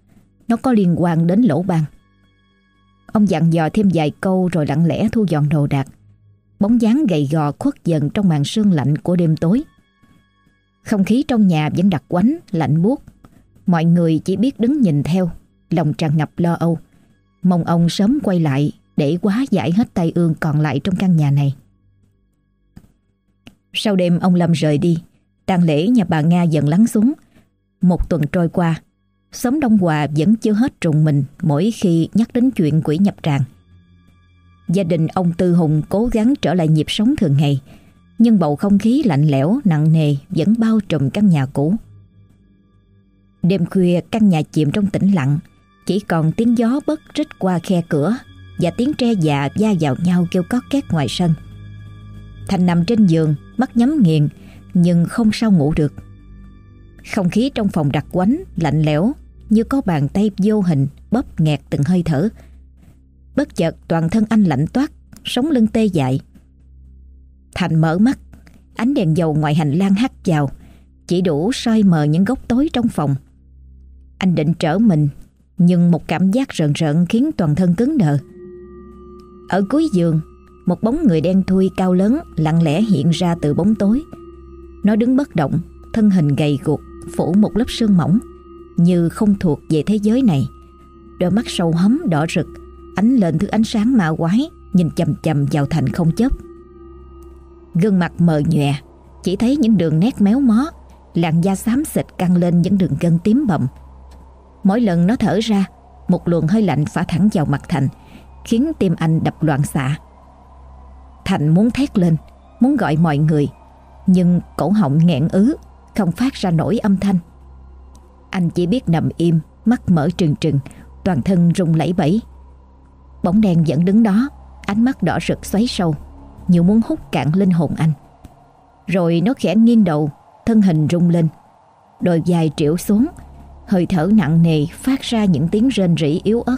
nó có liên quan đến lỗ ban. Ông dặn dò thêm vài câu rồi lặng lẽ thu dọn đồ đạc. Bóng dáng gầy gò khuất dần trong màn sương lạnh của đêm tối. Không khí trong nhà vẫn đặc quánh, lạnh buốt. Mọi người chỉ biết đứng nhìn theo, lòng tràn ngập lo âu. Mong ông sớm quay lại để quá giải hết tay ương còn lại trong căn nhà này. Sau đêm ông Lâm rời đi, tang lễ nhà bà Nga dần lắng xuống. Một tuần trôi qua, Xóm Đông Hòa vẫn chưa hết trùng mình mỗi khi nhắc đến chuyện quỷ nhập tràng. Gia đình ông Tư Hùng cố gắng trở lại nhịp sống thường ngày, nhưng bầu không khí lạnh lẽo, nặng nề vẫn bao trùm căn nhà cũ. Đêm khuya căn nhà chìm trong tĩnh lặng, chỉ còn tiếng gió bất rít qua khe cửa và tiếng tre già va vào nhau kêu cót két ngoài sân. Thành nằm trên giường, mắt nhắm nghiền, nhưng không sao ngủ được. Không khí trong phòng đặc quánh, lạnh lẽo như có bàn tay vô hình bóp nghẹt từng hơi thở. Bất chợt toàn thân anh lạnh toát, sống lưng tê dại. Thành mở mắt, ánh đèn dầu ngoài hành lang hắt vào, chỉ đủ soi mờ những góc tối trong phòng. Anh định trở mình, nhưng một cảm giác rợn rợn khiến toàn thân cứng đờ. Ở cuối giường, một bóng người đen thui cao lớn lặng lẽ hiện ra từ bóng tối. Nó đứng bất động, thân hình gầy guộc, phủ một lớp sương mỏng, như không thuộc về thế giới này. Đôi mắt sâu hấm đỏ rực, ánh lên thứ ánh sáng ma quái, nhìn chầm chầm vào thành không chớp. Gương mặt mờ nhòe, chỉ thấy những đường nét méo mó, làn da xám xịt căng lên những đường gân tím bầm. Mỗi lần nó thở ra, một luồng hơi lạnh phả thẳng vào mặt Thành, khiến tim anh đập loạn xạ. Thành muốn thét lên, muốn gọi mọi người, nhưng cổ họng nghẹn ứ, không phát ra nổi âm thanh. Anh chỉ biết nằm im, mắt mở trừng trừng, toàn thân rung lẫy bẩy. Bóng đen vẫn đứng đó, ánh mắt đỏ rực xoáy sâu, như muốn hút cạn linh hồn anh. Rồi nó khẽ nghiêng đầu, thân hình rung lên, đôi dài triểu xuống, hơi thở nặng nề phát ra những tiếng rên rỉ yếu ớt.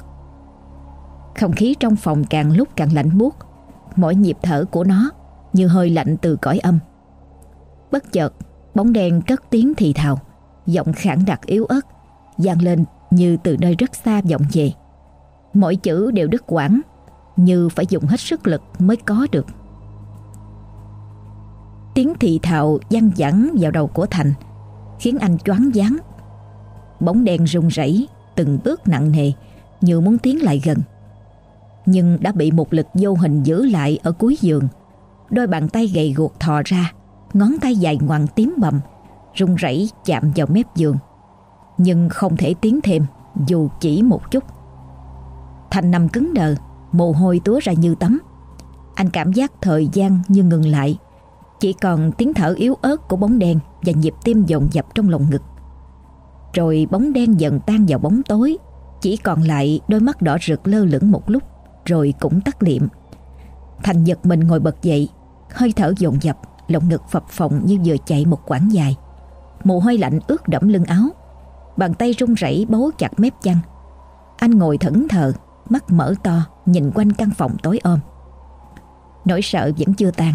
Không khí trong phòng càng lúc càng lạnh buốt, mỗi nhịp thở của nó như hơi lạnh từ cõi âm. Bất chợt, bóng đen cất tiếng thì thào, Giọng khản đặc yếu ớt vang lên như từ nơi rất xa vọng về Mỗi chữ đều đứt quãng Như phải dùng hết sức lực mới có được Tiếng thị thạo văng vẳng vào đầu của Thành, Khiến anh choáng váng. Bóng đèn rung rẩy, Từng bước nặng nề, Như muốn tiến lại gần. Nhưng đã bị một lực vô hình giữ lại Ở cuối giường. Đôi bàn tay gầy guộc thò ra, Ngón tay dài ngoằn tím bầm Rung rẩy chạm vào mép giường. Nhưng không thể tiến thêm, Dù chỉ một chút. Thành nằm cứng đờ, Mồ hôi túa ra như tắm. Anh cảm giác thời gian như ngừng lại. Chỉ còn tiếng thở yếu ớt của bóng đen Và nhịp tim dồn dập trong lồng ngực. Rồi bóng đen dần tan vào bóng tối, Chỉ còn lại đôi mắt đỏ rực lơ lửng một lúc, Rồi cũng tắt liệm. Thành giật mình ngồi bật dậy, Hơi thở dồn dập, Lồng ngực phập phồng như vừa chạy một quãng dài. Mồ hôi lạnh ướt đẫm lưng áo, Bàn tay run rẩy bấu chặt mép chăn. Anh ngồi thẫn thờ, Mắt mở to, nhìn quanh căn phòng tối ôm Nỗi sợ vẫn chưa tan.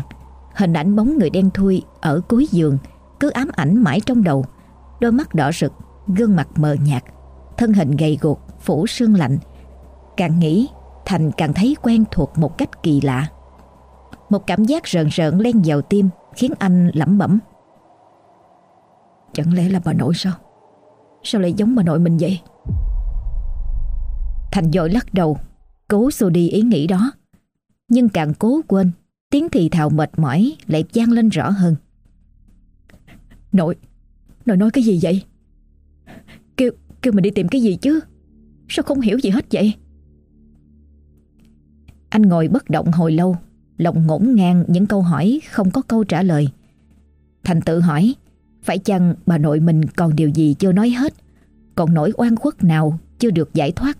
Hình ảnh bóng người đen thui Ở cuối giường, Cứ ám ảnh mãi trong đầu. Đôi mắt đỏ rực, Gương mặt mờ nhạt, Thân hình gầy guộc, Phủ sương lạnh. Càng nghĩ, Thành càng thấy quen thuộc một cách kỳ lạ. Một cảm giác rợn rợn len vào tim, Khiến anh lẩm bẩm. Chẳng lẽ là bà nội sao? Sao lại giống bà nội mình vậy? Thành dội lắc đầu, Cố xua đi ý nghĩ đó, Nhưng càng cố quên Tiếng thì thào mệt mỏi lại vang lên rõ hơn. Nội Nội nói cái gì vậy? Kêu, kêu mình đi tìm cái gì chứ? Sao không hiểu gì hết vậy? Anh ngồi bất động hồi lâu Lòng ngổn ngang những câu hỏi Không có câu trả lời. Thành tự hỏi Phải chăng bà nội mình còn điều gì chưa nói hết? Còn nỗi oan khuất nào chưa được giải thoát?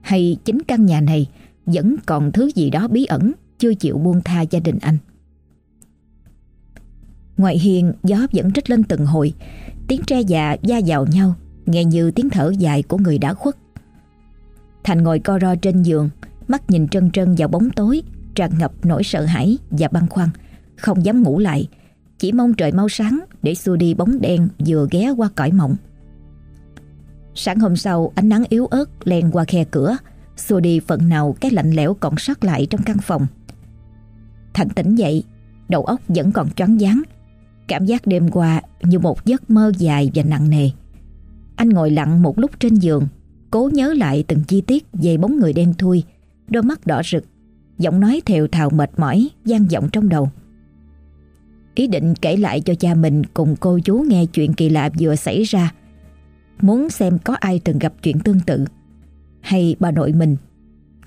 Hay chính căn nhà này vẫn còn thứ gì đó bí ẩn? Chưa chịu buông tha gia đình anh. Ngoài hiền gió vẫn rít lên từng hồi, tiếng tre dạ già da vào nhau, nghe như tiếng thở dài của người đã khuất. Thành ngồi co ro trên giường, mắt nhìn trân trân vào bóng tối, tràn ngập nỗi sợ hãi và băn khoăn, không dám ngủ lại, chỉ mong trời mau sáng để xua đi bóng đen vừa ghé qua cõi mộng. Sáng hôm sau ánh nắng yếu ớt len qua khe cửa Xua đi phần nào cái lạnh lẽo còn sót lại trong căn phòng Thành tỉnh dậy, Đầu óc vẫn còn choáng váng. Cảm giác đêm qua như một giấc mơ dài và nặng nề. Anh ngồi lặng một lúc trên giường, Cố nhớ lại từng chi tiết về bóng người đen thui, Đôi mắt đỏ rực, Giọng nói thều thào mệt mỏi gian vọng trong đầu. Ý định kể lại cho cha mình cùng cô chú nghe chuyện kỳ lạ vừa xảy ra. Muốn xem có ai từng gặp chuyện tương tự. Hay bà nội mình,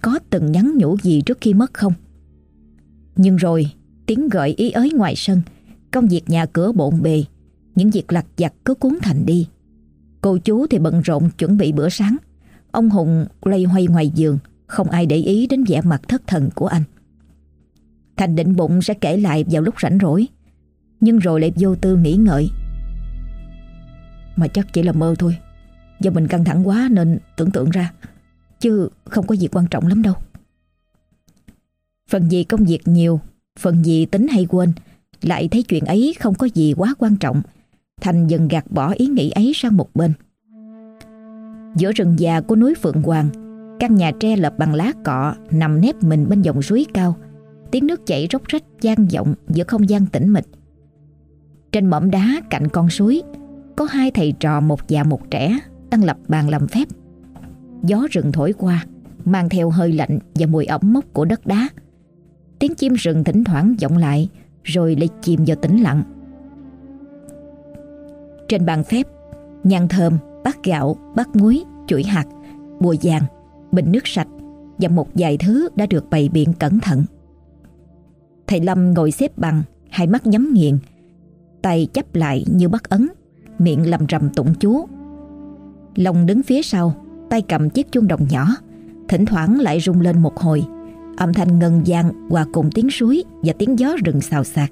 có từng nhắn nhủ gì trước khi mất không. Nhưng rồi, tiếng gọi ý ới ngoài sân, công việc nhà cửa bộn bề, những việc lặt vặt cứ cuốn thành đi. Cô chú thì bận rộn chuẩn bị bữa sáng ông Hùng lây hoay ngoài giường, không ai để ý đến vẻ mặt thất thần của anh. Thành định bụng sẽ kể lại vào lúc rảnh rỗi, nhưng rồi lại vô tư nghĩ ngợi mà chắc chỉ là mơ thôi, Do mình căng thẳng quá nên tưởng tượng ra, Chứ không có gì quan trọng lắm đâu Phần gì công việc nhiều Phần gì tính hay quên Lại thấy chuyện ấy không có gì quá quan trọng Thành dần gạt bỏ ý nghĩ ấy sang một bên Giữa rừng già của núi Phượng Hoàng Căn nhà tre lập bằng lá cọ Nằm nép mình bên dòng suối cao Tiếng nước chảy róc rách gian vọng Giữa không gian tĩnh mịch Trên mỏm đá cạnh con suối Có hai thầy trò một già một trẻ đang lập bàn làm phép. Gió rừng thổi qua, mang theo hơi lạnh và mùi ẩm mốc của đất đá. Tiếng chim rừng thỉnh thoảng vọng lại, rồi lại chìm vào tĩnh lặng. Trên bàn phép, nhang thơm, bát gạo, bát muối, chuỗi hạt, bùa vàng, bình nước sạch và một vài thứ đã được bày biện cẩn thận. Thầy Lâm ngồi xếp bằng, hai mắt nhắm nghiền, tay chấp lại như bắt ấn, miệng lầm rầm tụng chú Long đứng phía sau Tay cầm chiếc chuông đồng nhỏ Thỉnh thoảng lại rung lên một hồi Âm thanh ngân vang hòa cùng tiếng suối Và tiếng gió rừng xào xạc.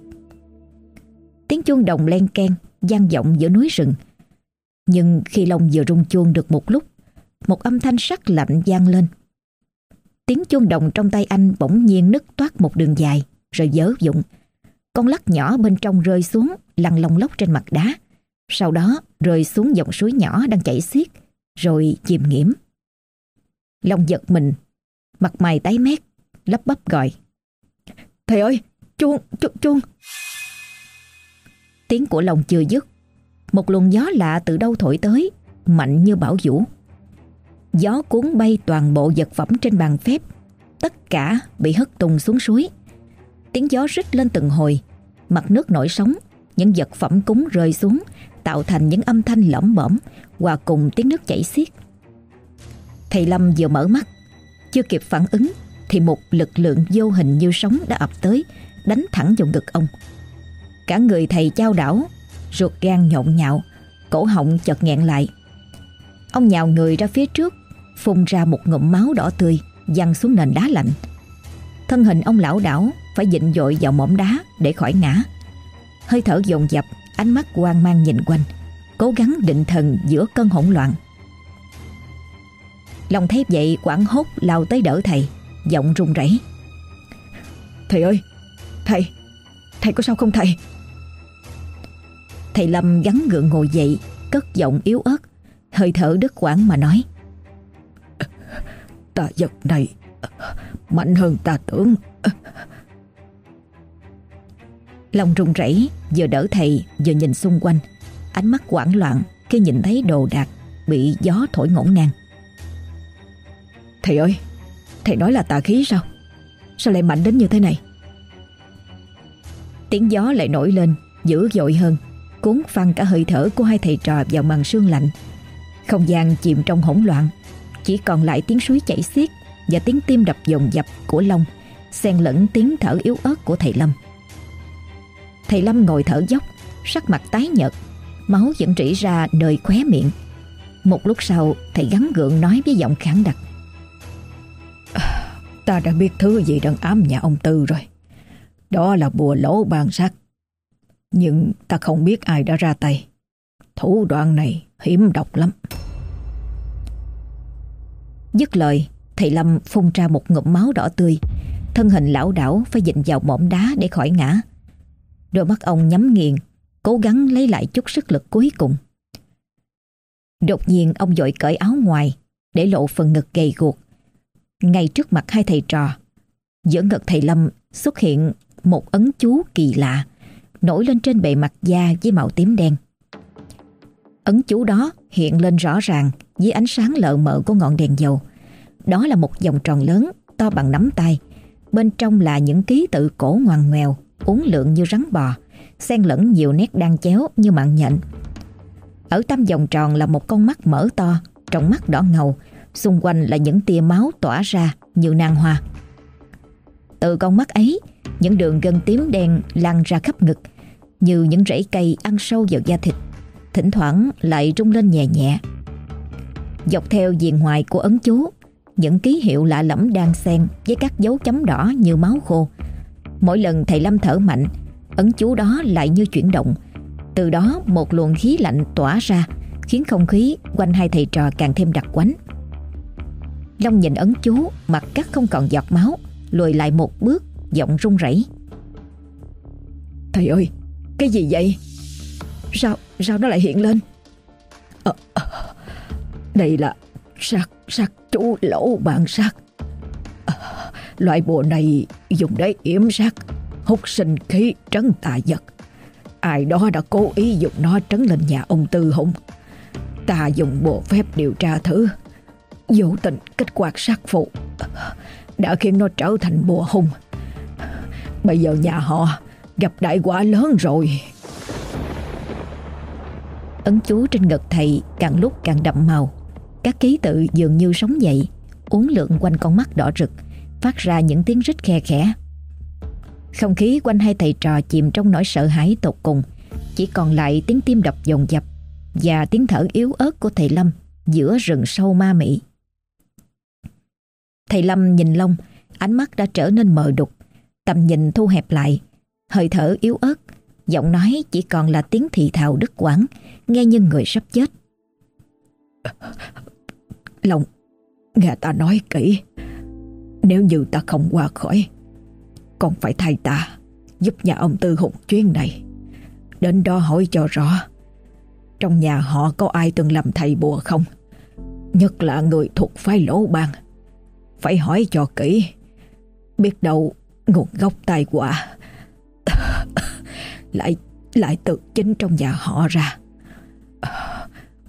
Tiếng chuông đồng len ken vang vọng giữa núi rừng. Nhưng khi Long vừa rung chuông được một lúc Một âm thanh sắc lạnh vang lên. Tiếng chuông đồng trong tay anh bỗng nhiên nứt toát một đường dài Rồi dớ dụng. Con lắc nhỏ bên trong rơi xuống Lăn lông lóc trên mặt đá. Sau đó rơi xuống dòng suối nhỏ đang chảy xiết, rồi chìm nghiễm. Long giật mình, mặt mày tái mét, lắp bắp gọi. Thầy ơi, chuông, chuông, chuông. Tiếng của lòng chưa dứt, một luồng gió lạ từ đâu thổi tới, mạnh như bão vũ. Gió cuốn bay toàn bộ vật phẩm trên bàn phép, tất cả bị hất tung xuống suối. Tiếng gió rít lên từng hồi, mặt nước nổi sóng, những vật phẩm cúng rơi xuống, tạo thành những âm thanh lõm bẩm hòa cùng tiếng nước chảy xiết. Thầy Lâm vừa mở mắt, chưa kịp phản ứng thì một lực lượng vô hình như sóng đã ập tới, đánh thẳng vào ngực ông. Cả người thầy trao đảo, ruột gan nhộn nhạo, cổ họng chợt nghẹn lại. Ông nhào người ra phía trước, phun ra một ngụm máu đỏ tươi, văng xuống nền đá lạnh. Thân hình ông lão đảo phải dịnh dội vào mỏm đá để khỏi ngã. Hơi thở dồn dập, ánh mắt hoang mang nhìn quanh, cố gắng định thần giữa cơn hỗn loạn. Lòng thép vậy quảng hốt lao tới đỡ thầy, giọng run rẩy. Thầy ơi, thầy, thầy có sao không thầy? Thầy Lâm gắn gượng ngồi dậy, cất giọng yếu ớt, hơi thở đứt quãng mà nói. Tà vật này mạnh hơn ta tưởng. Lòng run rẩy vừa đỡ thầy vừa nhìn xung quanh, ánh mắt hoảng loạn khi nhìn thấy đồ đạc bị gió thổi ngổn ngang. Thầy ơi, thầy nói là tà khí sao? Sao lại mạnh đến như thế này? Tiếng gió lại nổi lên, dữ dội hơn, cuốn phăng cả hơi thở của hai thầy trò vào màn sương lạnh. Không gian chìm trong hỗn loạn, chỉ còn lại tiếng suối chảy xiết và tiếng tim đập dồn dập của Long, xen lẫn tiếng thở yếu ớt của thầy Lâm. Thầy Lâm ngồi thở dốc, sắc mặt tái nhợt, máu vẫn rỉ ra nơi khóe miệng. Một lúc sau, thầy gắn gượng nói với giọng khẳng đặc. Ta đã biết thứ gì đang ám nhà ông Tư rồi. Đó là bùa lỗ bàn sắc. Nhưng ta không biết ai đã ra tay. Thủ đoạn này hiểm độc lắm. Dứt lời, thầy Lâm phun ra một ngụm máu đỏ tươi. Thân hình lão đảo phải dịnh vào mỏm đá để khỏi ngã. Đôi mắt ông nhắm nghiền, cố gắng lấy lại chút sức lực cuối cùng. Đột nhiên ông dội cởi áo ngoài để lộ phần ngực gầy guộc. Ngay trước mặt hai thầy trò, giữa ngực thầy Lâm xuất hiện một ấn chú kỳ lạ nổi lên trên bề mặt da với màu tím đen. Ấn chú đó hiện lên rõ ràng dưới ánh sáng lợ mờ của ngọn đèn dầu. Đó là một vòng tròn lớn to bằng nắm tay. Bên trong là những ký tự cổ ngoằn ngoèo, uốn lượn như rắn bò, xen lẫn nhiều nét đan chéo như mạng nhện. Ở tâm vòng tròn là một con mắt mở to, trong mắt đỏ ngầu, xung quanh là những tia máu tỏa ra như nang hoa. Từ con mắt ấy, những đường gân tím đen lan ra khắp ngực, như những rễ cây ăn sâu vào da thịt, thỉnh thoảng lại rung lên nhẹ nhẹ. Dọc theo diện ngoài của ấn chú, những ký hiệu lạ lẫm đang xen với các dấu chấm đỏ như máu khô. Mỗi lần thầy Lâm thở mạnh, ấn chú đó lại như chuyển động. Từ đó một luồng khí lạnh tỏa ra, khiến không khí quanh hai thầy trò càng thêm đặc quánh. Long nhìn ấn chú, mặt cắt không còn giọt máu, lùi lại một bước, giọng run rẩy. Thầy ơi, cái gì vậy? Sao, sao nó lại hiện lên? À, à, đây là sát, sát chú lỗ bàn sát. À, ờ, loại bùa này dùng để yểm sát, hút sinh khí trấn tà vật. Ai đó đã cố ý dùng nó trấn lên nhà ông Tư Hùng. Ta dùng bộ phép điều tra thử. Vô tình kết hoạt sát phụ đã khiến nó trở thành bùa hung. Bây giờ nhà họ gặp đại quả lớn rồi. Ấn chú trên ngực thầy càng lúc càng đậm màu. Các ký tự dường như sống dậy, uốn lượn quanh con mắt đỏ rực, phát ra những tiếng rít khe khẽ. Không khí quanh hai thầy trò chìm trong nỗi sợ hãi tột cùng, chỉ còn lại tiếng tim đập dồn dập và tiếng thở yếu ớt của thầy Lâm giữa rừng sâu ma mị. Thầy Lâm nhìn Long, ánh mắt đã trở nên mờ đục, tầm nhìn thu hẹp lại, hơi thở yếu ớt, giọng nói chỉ còn là tiếng thì thào đứt quãng, nghe như người sắp chết. Long, nghe ta nói kỹ, nếu như ta không qua khỏi, còn phải thay ta giúp nhà ông Tư Hùng chuyến này. Đến đó hỏi cho rõ, trong nhà họ có ai từng làm thầy bùa không? Nhất là người thuộc phái lỗ bang phải hỏi cho kỹ. Biết đâu nguồn gốc tai họa lại lại từ chính trong nhà họ ra.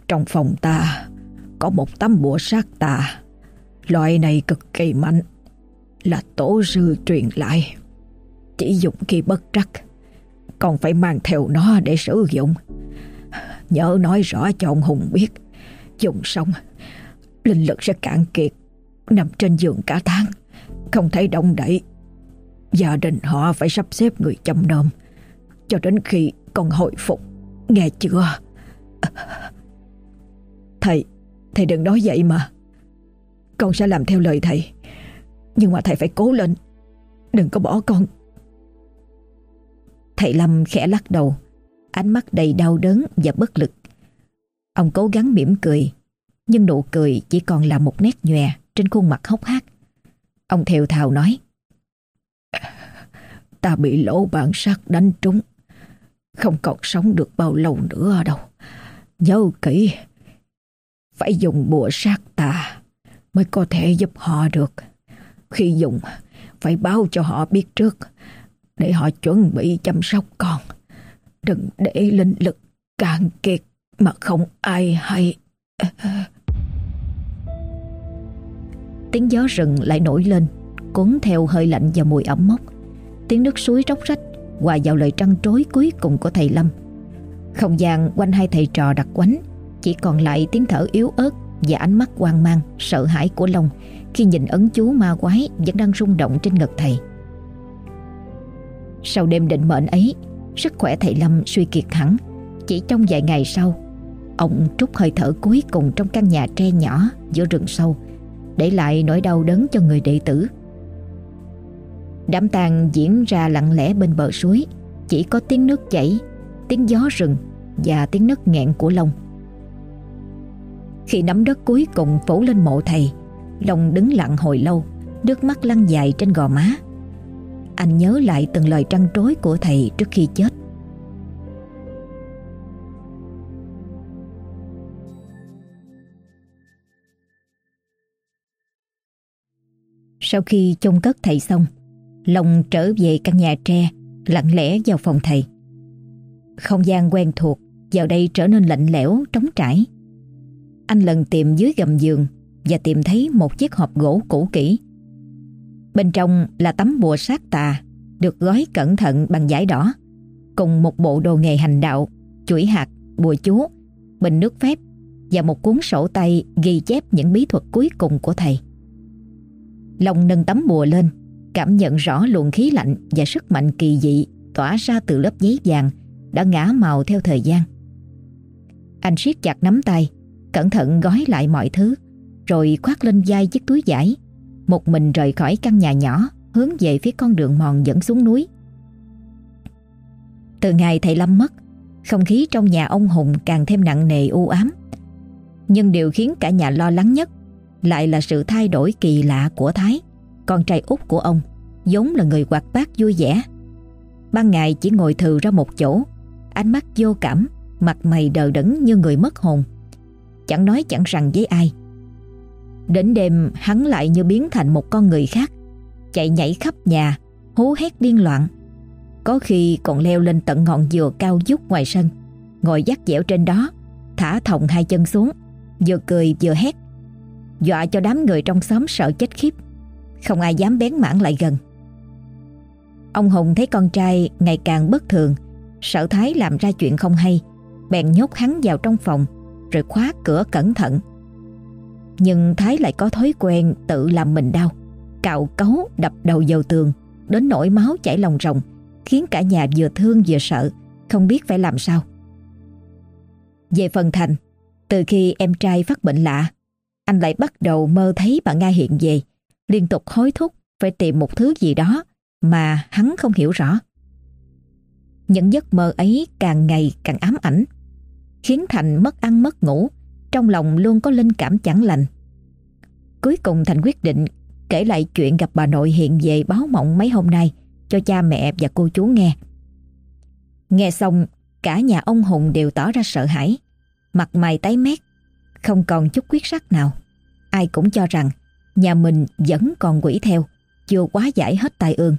Trong phòng ta có một tấm bùa sát tà. Loại này cực kỳ mạnh, là tổ sư truyền lại. Chỉ dùng khi bất trắc, còn phải mang theo nó để sử dụng. Nhớ nói rõ cho ông Hùng biết, dùng xong, linh lực sẽ cạn kiệt, nằm trên giường cả tháng, không thấy động đậy. Gia đình họ phải sắp xếp người chăm nom, cho đến khi con hồi phục, nghe chưa? Thầy, thầy đừng nói vậy mà. Con sẽ làm theo lời thầy. Nhưng mà thầy phải cố lên. Đừng có bỏ con. Thầy Lâm khẽ lắc đầu, ánh mắt đầy đau đớn và bất lực. Ông cố gắng mỉm cười, nhưng nụ cười chỉ còn là một nét nhòe trên khuôn mặt hốc hác. Ông theo thào nói. Ta bị lỗ bản sắc đánh trúng. Không còn sống được bao lâu nữa đâu. Nhớ kỹ, phải dùng bùa sát tà mới có thể giúp họ được. Khi dùng, phải báo cho họ biết trước để họ chuẩn bị chăm sóc con. Đừng để linh lực cạn kiệt mà không ai hay. Tiếng gió rừng lại nổi lên, cuốn theo hơi lạnh và mùi ẩm mốc. Tiếng nước suối róc rách hòa vào lời trăn trối cuối cùng của thầy Lâm. Không gian quanh hai thầy trò đặc quánh chỉ còn lại tiếng thở yếu ớt và ánh mắt hoang mang, sợ hãi của Long khi nhìn ấn chú ma quái vẫn đang rung động trên ngực thầy. Sau đêm định mệnh ấy, sức khỏe thầy Lâm suy kiệt hẳn. Chỉ trong vài ngày sau, ông trút hơi thở cuối cùng trong căn nhà tre nhỏ giữa rừng sâu, để lại nỗi đau đớn cho người đệ tử. Đám tang diễn ra lặng lẽ bên bờ suối, chỉ có tiếng nước chảy, tiếng gió rừng và tiếng nấc nghẹn của Long. Khi nắm đất cuối cùng phủ lên mộ thầy Long đứng lặng hồi lâu Nước mắt lăn dài trên gò má Anh nhớ lại từng lời trăn trối của thầy trước khi chết Sau khi chôn cất thầy xong Long trở về căn nhà tre Lặng lẽ vào phòng thầy Không gian quen thuộc Vào đây trở nên lạnh lẽo, trống trải anh lần tìm dưới gầm giường và tìm thấy một chiếc hộp gỗ cũ kỹ. Bên trong là tấm bùa sát tà được gói cẩn thận bằng vải đỏ cùng một bộ đồ nghề hành đạo, chuỗi hạt, bùa chú, bình nước phép và một cuốn sổ tay ghi chép những bí thuật cuối cùng của thầy. Long nâng tấm bùa lên, cảm nhận rõ luồng khí lạnh và sức mạnh kỳ dị tỏa ra từ lớp giấy vàng đã ngã màu theo thời gian. Anh siết chặt nắm tay, Cẩn thận gói lại mọi thứ Rồi khoác lên vai chiếc túi vải. Một mình rời khỏi căn nhà nhỏ Hướng về phía con đường mòn dẫn xuống núi. Từ ngày thầy Lâm mất Không khí trong nhà ông Hùng càng thêm nặng nề u ám. Nhưng điều khiến cả nhà lo lắng nhất lại là sự thay đổi kỳ lạ của Thái. Con trai út của ông giống là người hoạt bát vui vẻ. Ban ngày chỉ ngồi thừ ra một chỗ, Ánh mắt vô cảm, Mặt mày đờ đẫn như người mất hồn. Chẳng nói chẳng rằng với ai. Đến đêm, hắn lại như biến thành một con người khác, Chạy nhảy khắp nhà, Hú hét điên loạn. Có khi còn leo lên tận ngọn dừa cao vút ngoài sân, Ngồi dắt dẻo trên đó, Thả thòng hai chân xuống, Vừa cười vừa hét. Dọa cho đám người trong xóm sợ chết khiếp Không ai dám bén mảng lại gần Ông Hùng thấy con trai ngày càng bất thường Sợ Thái làm ra chuyện không hay Bèn nhốt hắn vào trong phòng rồi khóa cửa cẩn thận. Nhưng Thái lại có thói quen tự làm mình đau, cạo cấu đập đầu vào tường, đến nỗi máu chảy lòng ròng, khiến cả nhà vừa thương vừa sợ, không biết phải làm sao. Về phần Thành, từ khi em trai phát bệnh lạ, anh lại bắt đầu mơ thấy bà Nga hiện về, liên tục hối thúc phải tìm một thứ gì đó mà hắn không hiểu rõ. Những giấc mơ ấy càng ngày càng ám ảnh, khiến Thành mất ăn mất ngủ, trong lòng luôn có linh cảm chẳng lành. Cuối cùng Thành quyết định kể lại chuyện gặp bà nội hiện về báo mộng mấy hôm nay cho cha mẹ và cô chú nghe. Nghe xong, cả nhà ông Hùng đều tỏ ra sợ hãi. Mặt mày tái mét, không còn chút quyết sắc nào. Ai cũng cho rằng nhà mình vẫn còn quỷ theo, chưa quá giải hết tai ương.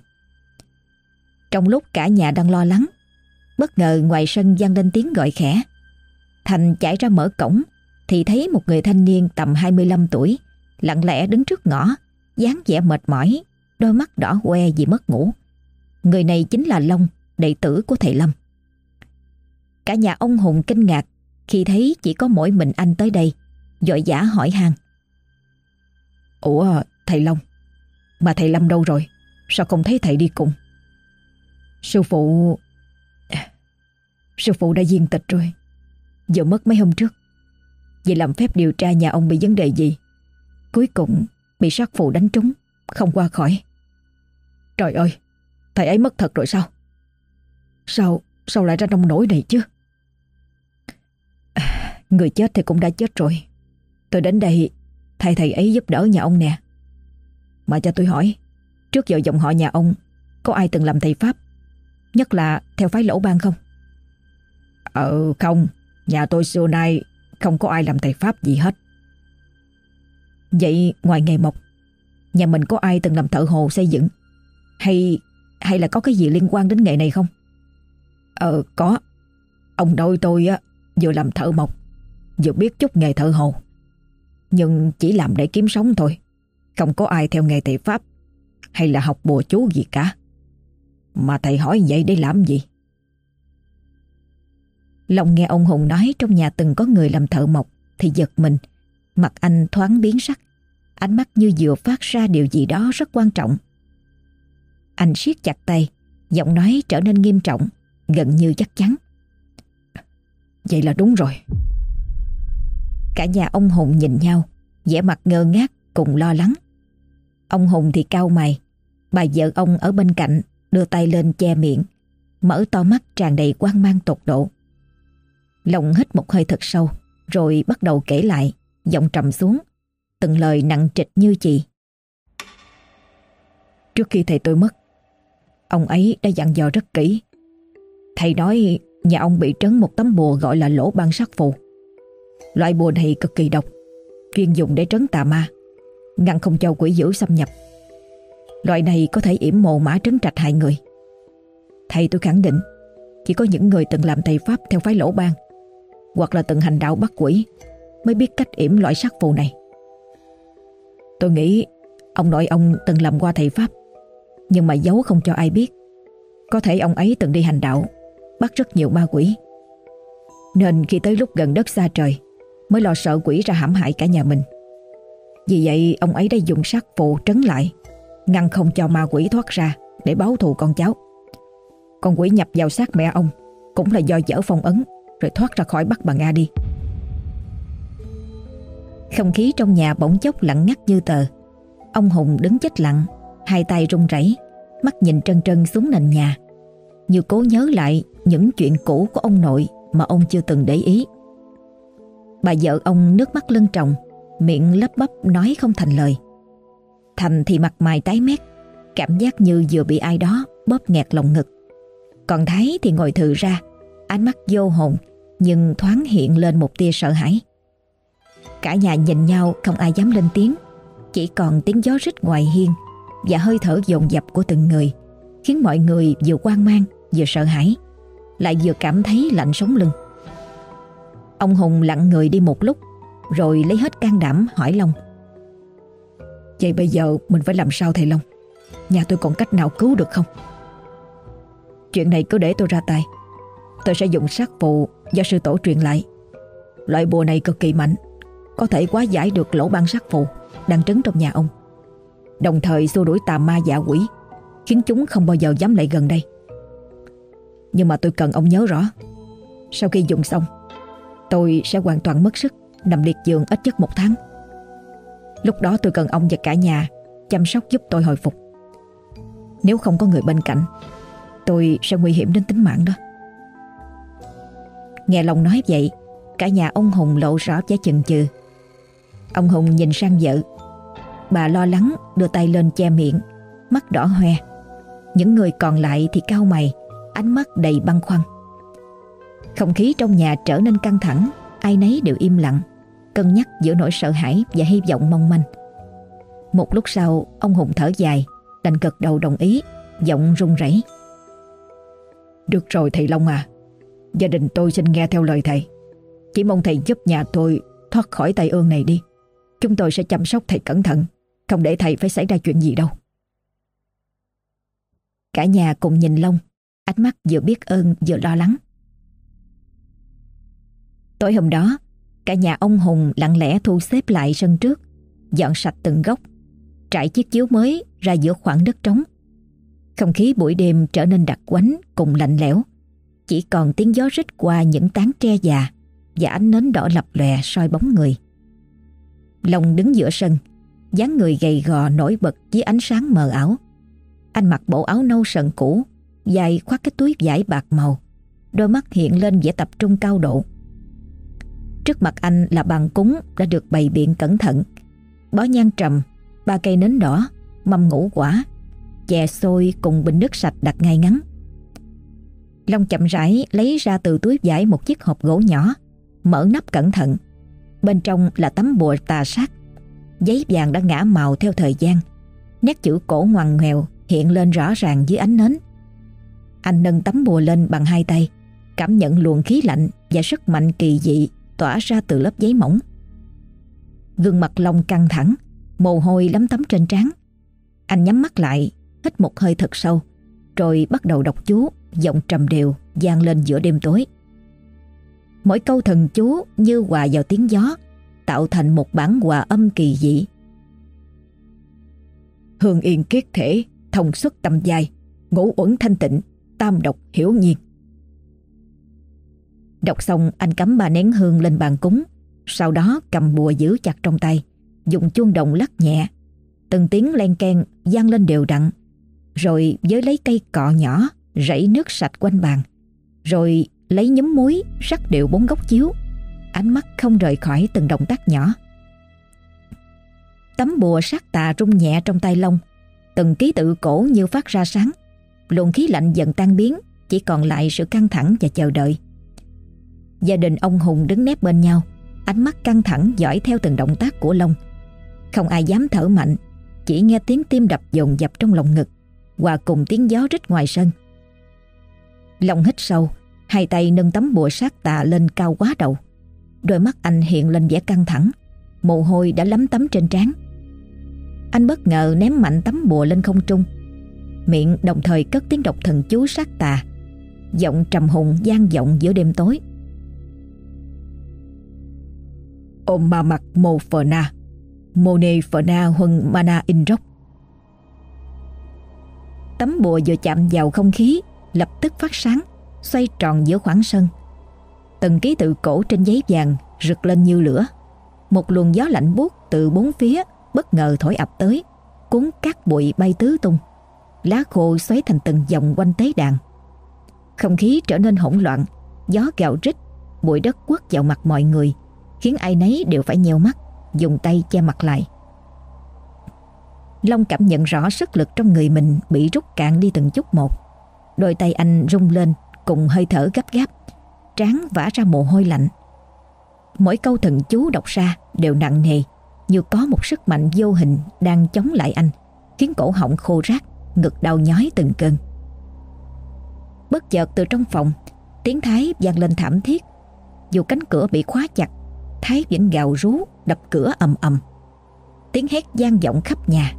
Trong lúc cả nhà đang lo lắng, bất ngờ ngoài sân vang lên tiếng gọi khẽ. Thành chạy ra mở cổng thì thấy một người thanh niên tầm 25 tuổi lặng lẽ đứng trước ngõ, dáng vẻ mệt mỏi, đôi mắt đỏ hoe vì mất ngủ. Người này chính là Long, đệ tử của thầy Lâm. Cả nhà ông Hùng kinh ngạc khi thấy chỉ có mỗi mình anh tới đây, dội giả hỏi hàng Ủa, thầy Long, mà thầy Lâm đâu rồi? Sao không thấy thầy đi cùng? Sư phụ... Sư phụ đã viên tịch rồi. Giờ mất mấy hôm trước. Vì làm phép điều tra nhà ông bị vấn đề gì? Cuối cùng bị sát phụ đánh trúng, không qua khỏi. Trời ơi, thầy ấy mất thật rồi sao? Sao, sao lại ra nông nổi này chứ? Người chết thì cũng đã chết rồi. Tôi đến đây thay thầy ấy giúp đỡ nhà ông nè. Mà cho tôi hỏi, trước giờ dòng họ nhà ông có ai từng làm thầy Pháp? Nhất là theo phái lỗ ban không? Ờ không, nhà tôi xưa nay không có ai làm thầy Pháp gì hết. Vậy ngoài nghề mộc, nhà mình có ai từng làm thợ hồ xây dựng? Hay hay là có cái gì liên quan đến nghề này không? Ờ có. Ông đôi tôi á vừa làm thợ mộc, dù biết chút nghề thợ hồ. Nhưng chỉ làm để kiếm sống thôi. Không có ai theo nghề thầy Pháp hay là học bùa chú gì cả. Mà thầy hỏi vậy để làm gì? Lòng nghe ông Hùng nói trong nhà từng có người làm thợ mộc thì giật mình. Mặt anh thoáng biến sắc. Ánh mắt như vừa phát ra điều gì đó rất quan trọng. Anh siết chặt tay, giọng nói trở nên nghiêm trọng, gần như chắc chắn. Vậy là đúng rồi. Cả nhà ông Hùng nhìn nhau, vẻ mặt ngơ ngác cùng lo lắng. Ông Hùng thì cau mày, bà vợ ông ở bên cạnh đưa tay lên che miệng, mở to mắt tràn đầy quan mang tột độ. Lòng hít một hơi thật sâu, rồi bắt đầu kể lại, giọng trầm xuống, từng lời nặng trịch như chị. Trước khi thầy tôi mất, ông ấy đã dặn dò rất kỹ. Thầy nói nhà ông bị trấn một tấm bùa gọi là lỗ ban sắc phù. Loại bùa này cực kỳ độc, chuyên dùng để trấn tà ma, ngăn không cho quỷ dữ xâm nhập. Loại này có thể yểm mồ mã trấn trạch hại người. Thầy tôi khẳng định, chỉ có những người từng làm thầy Pháp theo phái lỗ ban hoặc là từng hành đạo bắt quỷ mới biết cách yểm loại sắc phù này. Tôi nghĩ ông nội ông từng làm qua thầy Pháp nhưng mà giấu không cho ai biết. Có thể ông ấy từng đi hành đạo bắt rất nhiều ma quỷ. Nên khi tới lúc gần đất xa trời mới lo sợ quỷ ra hãm hại cả nhà mình. Vì vậy ông ấy đã dùng sát phù trấn lại ngăn không cho ma quỷ thoát ra để báo thù con cháu. Con quỷ nhập vào xác mẹ ông cũng là do dở phong ấn rồi thoát ra khỏi bắt bà Nga đi. Không khí trong nhà bỗng chốc lặng ngắt như tờ. Ông Hùng đứng chết lặng, hai tay run rẩy, mắt nhìn trân trân xuống nền nhà. Như cố nhớ lại những chuyện cũ của ông nội mà ông chưa từng để ý. Bà vợ ông nước mắt lưng tròng, miệng lấp bắp nói không thành lời. Thành thì mặt mày tái mét, cảm giác như vừa bị ai đó bóp nghẹt lòng ngực. Còn Thái thì ngồi thừ ra, ánh mắt vô hồn nhưng thoáng hiện lên một tia sợ hãi. Cả nhà nhìn nhau không ai dám lên tiếng, chỉ còn tiếng gió rít ngoài hiên và hơi thở dồn dập của từng người khiến mọi người vừa quan mang vừa sợ hãi, lại vừa cảm thấy lạnh sống lưng. Ông Hùng lặng người đi một lúc, rồi lấy hết can đảm hỏi Long. Vậy bây giờ mình phải làm sao thầy Long? Nhà tôi còn cách nào cứu được không? Chuyện này cứ để tôi ra tay Tôi sẽ dùng sát phụ do sư tổ truyền lại Loại bùa này cực kỳ mạnh, Có thể quá giải được lỗ ban sát phụ Đang trấn trong nhà ông Đồng thời xua đuổi tà ma dạ quỷ, Khiến chúng không bao giờ dám lại gần đây Nhưng mà tôi cần ông nhớ rõ, Sau khi dùng xong Tôi sẽ hoàn toàn mất sức, Nằm liệt giường ít nhất một tháng. Lúc đó tôi cần ông và cả nhà Chăm sóc giúp tôi hồi phục. Nếu không có người bên cạnh, Tôi sẽ nguy hiểm đến tính mạng đó. Nghe lòng nói vậy, Cả nhà ông Hùng lộ rõ vẻ chừng chừ. Ông Hùng nhìn sang vợ. Bà lo lắng đưa tay lên che miệng, Mắt đỏ hoe. Những người còn lại thì cao mày, Ánh mắt đầy băng khoăn. Không khí trong nhà trở nên căng thẳng ai nấy đều im lặng, cân nhắc giữa nỗi sợ hãi và hy vọng mong manh. Một lúc sau, ông Hùng thở dài, đành gật đầu đồng ý, giọng run rẩy. Được rồi thầy Long à, gia đình tôi xin nghe theo lời thầy. Chỉ mong thầy giúp nhà tôi thoát khỏi tay ương này đi. Chúng tôi sẽ chăm sóc thầy cẩn thận, không để thầy phải xảy ra chuyện gì đâu. Cả nhà cùng nhìn Long, ánh mắt vừa biết ơn vừa lo lắng. Tối hôm đó, cả nhà ông Hùng lặng lẽ thu xếp lại sân trước, dọn sạch từng góc, trải chiếc chiếu mới ra giữa khoảng đất trống. Không khí buổi đêm trở nên đặc quánh cùng lạnh lẽo, chỉ còn tiếng gió rít qua những tán tre già và ánh nến đỏ lập lòe soi bóng người. Long đứng giữa sân, dáng người gầy gò nổi bật dưới ánh sáng mờ ảo. Anh mặc bộ áo nâu sần cũ, dài khoác cái túi vải bạc màu, đôi mắt hiện lên vẻ tập trung cao độ. Trước mặt anh là bàn cúng đã được bày biện cẩn thận. Bó nhang trầm, ba cây nến đỏ, mâm ngũ quả, chè xôi cùng bình nước sạch đặt ngay ngắn. Long chậm rãi lấy ra từ túi vải một chiếc hộp gỗ nhỏ, mở nắp cẩn thận. Bên trong là tấm bùa tà sát. Giấy vàng đã ngã màu theo thời gian. Nét chữ cổ ngoằn nghèo hiện lên rõ ràng dưới ánh nến. Anh nâng tấm bùa lên bằng hai tay, cảm nhận luồng khí lạnh và sức mạnh kỳ dị tỏa ra từ lớp giấy mỏng. Gương mặt Long căng thẳng, mồ hôi lấm tấm trên trán. Anh nhắm mắt lại, hít một hơi thật sâu, rồi bắt đầu đọc chú, giọng trầm đều, vang lên giữa đêm tối. Mỗi câu thần chú như hòa vào tiếng gió, tạo thành một bản hòa âm kỳ dị. Hương yên kiết thể, thông xuất tâm dài, ngũ uẩn thanh tịnh, tam độc hiểu nhiên. Đọc xong, anh cắm ba nén hương lên bàn cúng. Sau đó, cầm bùa giữ chặt trong tay, Dùng chuông đồng lắc nhẹ. Từng tiếng len keng gian lên đều đặn. Rồi với lấy cây cọ nhỏ Rảy nước sạch quanh bàn. Rồi lấy nhúm muối Rắc đều bốn góc chiếu. Ánh mắt không rời khỏi từng động tác nhỏ. Tấm bùa sát tà rung nhẹ trong tay lông Từng ký tự cổ như phát ra sáng. Luồng khí lạnh dần tan biến, Chỉ còn lại sự căng thẳng và chờ đợi. Gia đình ông Hùng đứng nép bên nhau, Ánh mắt căng thẳng dõi theo từng động tác của Long. Không ai dám thở mạnh, Chỉ nghe tiếng tim đập dồn dập trong lòng ngực, Hòa cùng tiếng gió rít ngoài sân. Long hít sâu, Hai tay nâng tấm bùa sát tà lên cao quá đầu. Đôi mắt anh hiện lên vẻ căng thẳng, Mồ hôi đã lấm tấm trên trán. Anh bất ngờ ném mạnh tấm bùa lên không trung. Miệng đồng thời cất tiếng đọc thần chú sát tà. Giọng trầm hùng gian vọng giữa đêm tối. Om ma mặt mô Phở na. Mô nê phờ na huân mana in rốc Tấm bùa vừa chạm vào không khí, Lập tức phát sáng, Xoay tròn giữa khoảng sân. Từng ký tự cổ trên giấy vàng Rực lên như lửa. Một luồng gió lạnh buốt từ bốn phía Bất ngờ thổi ập tới, Cuốn cát bụi bay tứ tung. Lá khô xoáy thành từng vòng quanh tế đàn. Không khí trở nên hỗn loạn, Gió gạo rít, Bụi đất quất vào mặt mọi người khiến ai nấy đều phải nheo mắt, dùng tay che mặt lại. Long cảm nhận rõ sức lực trong người mình bị rút cạn đi từng chút một. Đôi tay anh rung lên cùng hơi thở gấp gáp, trán vã ra mồ hôi lạnh. Mỗi câu thần chú đọc ra đều nặng nề, như có một sức mạnh vô hình đang chống lại anh, khiến cổ họng khô rác, ngực đau nhói từng cơn. Bất chợt từ trong phòng, tiếng Thái vang lên thảm thiết. Dù cánh cửa bị khóa chặt Thái vẫn gào rú, đập cửa ầm ầm. Tiếng hét gian vọng khắp nhà.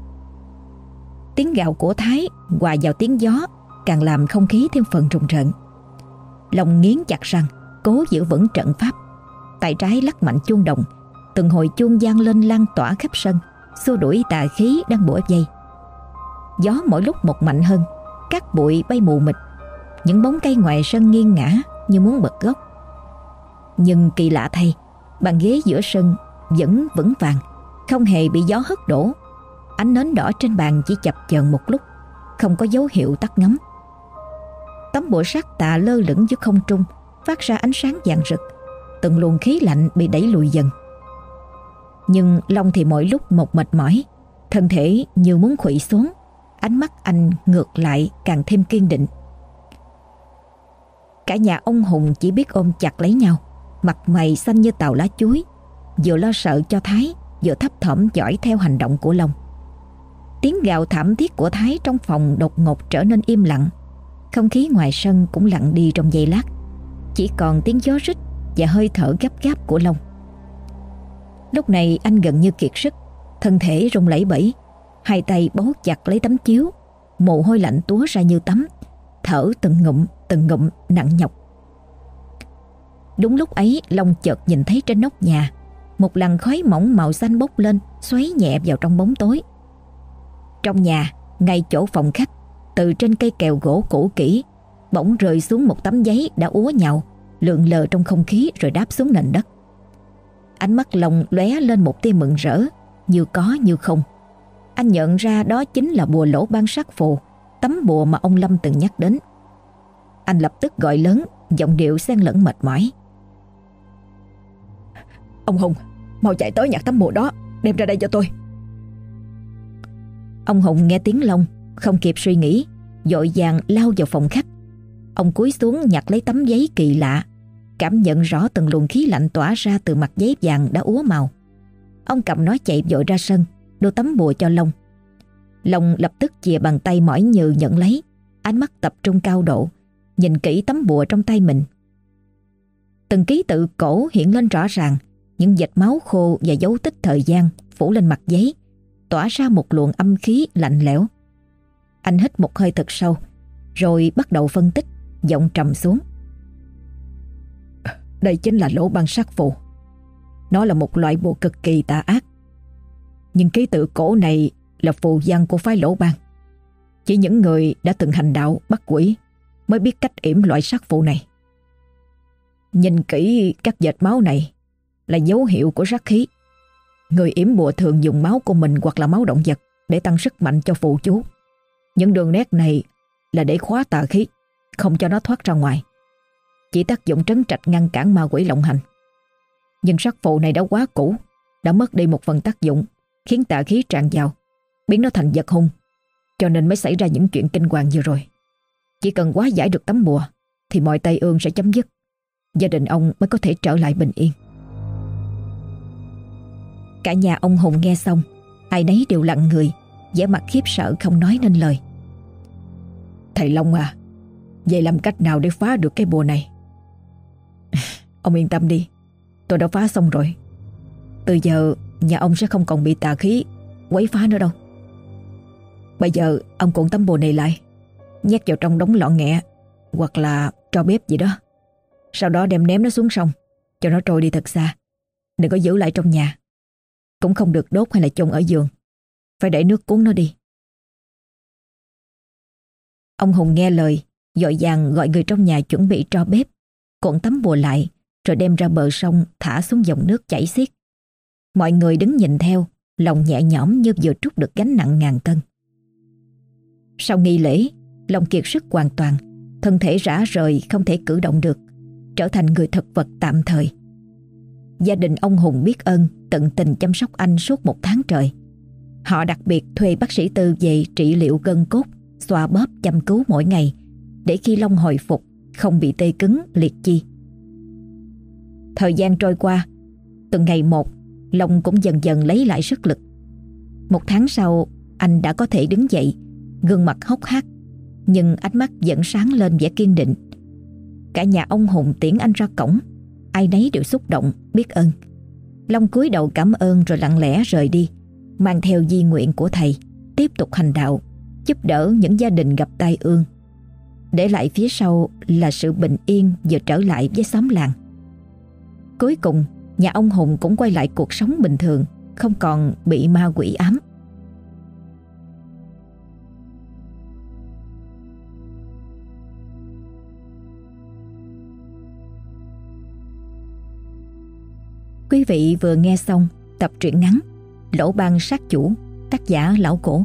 Tiếng gào của Thái hòa vào tiếng gió, Càng làm không khí thêm phần rùng rợn. Lòng nghiến chặt răng Cố giữ vững trận pháp. Tay trái lắc mạnh chuông đồng, Từng hồi chuông gian lên lan tỏa khắp sân, Xua đuổi tà khí đang bủa dây Gió mỗi lúc một mạnh hơn, Các bụi bay mù mịt. Những bóng cây ngoài sân nghiêng ngã Như muốn bật gốc. Nhưng kỳ lạ thay Bàn ghế giữa sân vẫn vững vàng, Không hề bị gió hất đổ. Ánh nến đỏ trên bàn chỉ chập chờn một lúc, Không có dấu hiệu tắt ngấm. Tấm bộ sắt tạ lơ lửng giữa không trung, Phát ra ánh sáng vàng rực, Từng luồng khí lạnh bị đẩy lùi dần. Nhưng Long thì mỗi lúc một mệt mỏi, Thân thể như muốn khủy xuống, Ánh mắt anh ngược lại càng thêm kiên định. Cả nhà ông Hùng chỉ biết ôm chặt lấy nhau. Mặt mày xanh như tàu lá chuối. Vừa lo sợ cho Thái, Vừa thấp thỏm dõi theo hành động của Long. Tiếng gào thảm thiết của Thái trong phòng đột ngột trở nên im lặng. Không khí ngoài sân cũng lặng đi trong giây lát. Chỉ còn tiếng gió rít và hơi thở gấp gáp của Long. Lúc này anh gần như kiệt sức, Thân thể rung lẩy bẩy, Hai tay bó chặt lấy tấm chiếu, Mồ hôi lạnh túa ra như tắm, Thở từng ngụm từng ngụm nặng nhọc. Đúng lúc ấy, Long chợt nhìn thấy trên nóc nhà, Một làn khói mỏng màu xanh bốc lên, Xoáy nhẹ vào trong bóng tối. Trong nhà, Ngay chỗ phòng khách, Từ trên cây kèo gỗ cũ kỹ, Bỗng rơi xuống một tấm giấy đã úa nhau Lượn lờ trong không khí rồi đáp xuống nền đất. Ánh mắt Long lóe lên một tia mừng rỡ, Như có như không. Anh nhận ra đó chính là bùa lỗ ban sắc phù, Tấm bùa mà ông Lâm từng nhắc đến. Anh lập tức gọi lớn, Giọng điệu xen lẫn mệt mỏi. Ông Hùng, Mau chạy tới nhặt tấm bùa đó, Đem ra đây cho tôi. Ông Hùng nghe tiếng Long, Không kịp suy nghĩ, Dội vàng lao vào phòng khách. Ông cúi xuống nhặt lấy tấm giấy kỳ lạ, Cảm nhận rõ từng luồng khí lạnh tỏa ra từ mặt giấy vàng đã úa màu. Ông cầm nó chạy vội ra sân, Đưa tấm bùa cho Long. Long lập tức chìa bàn tay mỏi nhừ nhận lấy, Ánh mắt tập trung cao độ, Nhìn kỹ tấm bùa trong tay mình. Từng ký tự cổ hiện lên rõ ràng những vệt máu khô và dấu tích thời gian phủ lên mặt giấy, tỏa ra một luồng âm khí lạnh lẽo. Anh hít một hơi thật sâu, rồi bắt đầu phân tích, giọng trầm xuống. Đây chính là lỗ băng sát phù. Nó là một loại bộ cực kỳ tà ác. Nhưng ký tự cổ này là phù văn của phái lỗ băng. Chỉ những người đã từng hành đạo bắt quỷ mới biết cách yểm loại sát phù này. Nhìn kỹ các vệt máu này là dấu hiệu của sát khí. Người yểm bùa thường dùng máu của mình hoặc là máu động vật để tăng sức mạnh cho phụ chú. Những đường nét này là để khóa tà khí, không cho nó thoát ra ngoài. Chỉ tác dụng trấn trạch ngăn cản ma quỷ lộng hành. Nhưng sắc phụ này đã quá cũ, đã mất đi một phần tác dụng, khiến tà khí tràn vào, biến nó thành vật hung, cho nên mới xảy ra những chuyện kinh hoàng vừa rồi. Chỉ cần quá giải được tấm bùa, thì mọi Tây Ương sẽ chấm dứt. Gia đình ông mới có thể trở lại bình yên. Cả nhà ông Hùng nghe xong, Ai nấy đều lặng người, vẻ mặt khiếp sợ không nói nên lời. Thầy Long à Vậy làm cách nào để phá được cái bùa này? Ông yên tâm đi, Tôi đã phá xong rồi. Từ giờ nhà ông sẽ không còn bị tà khí, Quấy phá nữa đâu. Bây giờ ông cuộn tấm bùa này lại, Nhét vào trong đống lọ nghẹ, Hoặc là cho bếp gì đó. Sau đó đem ném nó xuống sông, Cho nó trôi đi thật xa, Đừng có giữ lại trong nhà cũng không được đốt hay là chôn ở giường. Phải để nước cuốn nó đi. Ông Hùng nghe lời, Dội vàng gọi người trong nhà chuẩn bị cho bếp, Cuộn tấm bùa lại, Rồi đem ra bờ sông thả xuống dòng nước chảy xiết. Mọi người đứng nhìn theo, Lòng nhẹ nhõm như vừa trút được gánh nặng ngàn cân. Sau nghi lễ Lòng kiệt sức hoàn toàn, Thân thể rã rời, không thể cử động được, Trở thành người thực vật tạm thời. Gia đình ông Hùng biết ơn tận tình chăm sóc anh suốt một tháng trời. Họ đặc biệt thuê bác sĩ Tư về trị liệu gân cốt, xoa bóp chăm cứu mỗi ngày để khi Long hồi phục không bị tê cứng, liệt chi. Thời gian trôi qua, từng ngày một, Long cũng dần dần lấy lại sức lực. Một tháng sau, anh đã có thể đứng dậy, gương mặt hốc hác, nhưng ánh mắt vẫn sáng lên vẻ kiên định. Cả nhà ông Hùng tiễn anh ra cổng, ai nấy đều xúc động, biết ơn. Long cúi đầu cảm ơn rồi lặng lẽ rời đi, mang theo di nguyện của thầy, tiếp tục hành đạo, giúp đỡ những gia đình gặp tai ương. Để lại phía sau là sự bình yên vừa trở lại với xóm làng. Cuối cùng, nhà ông Hùng cũng quay lại cuộc sống bình thường, không còn bị ma quỷ ám. Quý vị vừa nghe xong tập truyện ngắn Lỗ ban sát chủ tác giả Lão Cổ.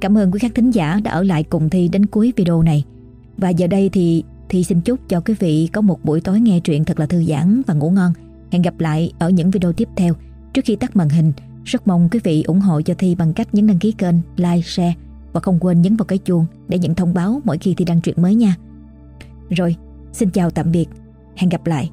Cảm ơn quý khán thính giả đã ở lại cùng Thi đến cuối video này. Và giờ đây thì Thi xin chúc cho quý vị có một buổi tối nghe truyện thật là thư giãn và ngủ ngon. Hẹn gặp lại ở những video tiếp theo. Trước khi tắt màn hình, rất mong quý vị ủng hộ cho Thi bằng cách nhấn đăng ký kênh, like, share và không quên nhấn vào cái chuông để nhận thông báo mỗi khi Thi đăng truyện mới nha. Rồi, xin chào tạm biệt. Hẹn gặp lại.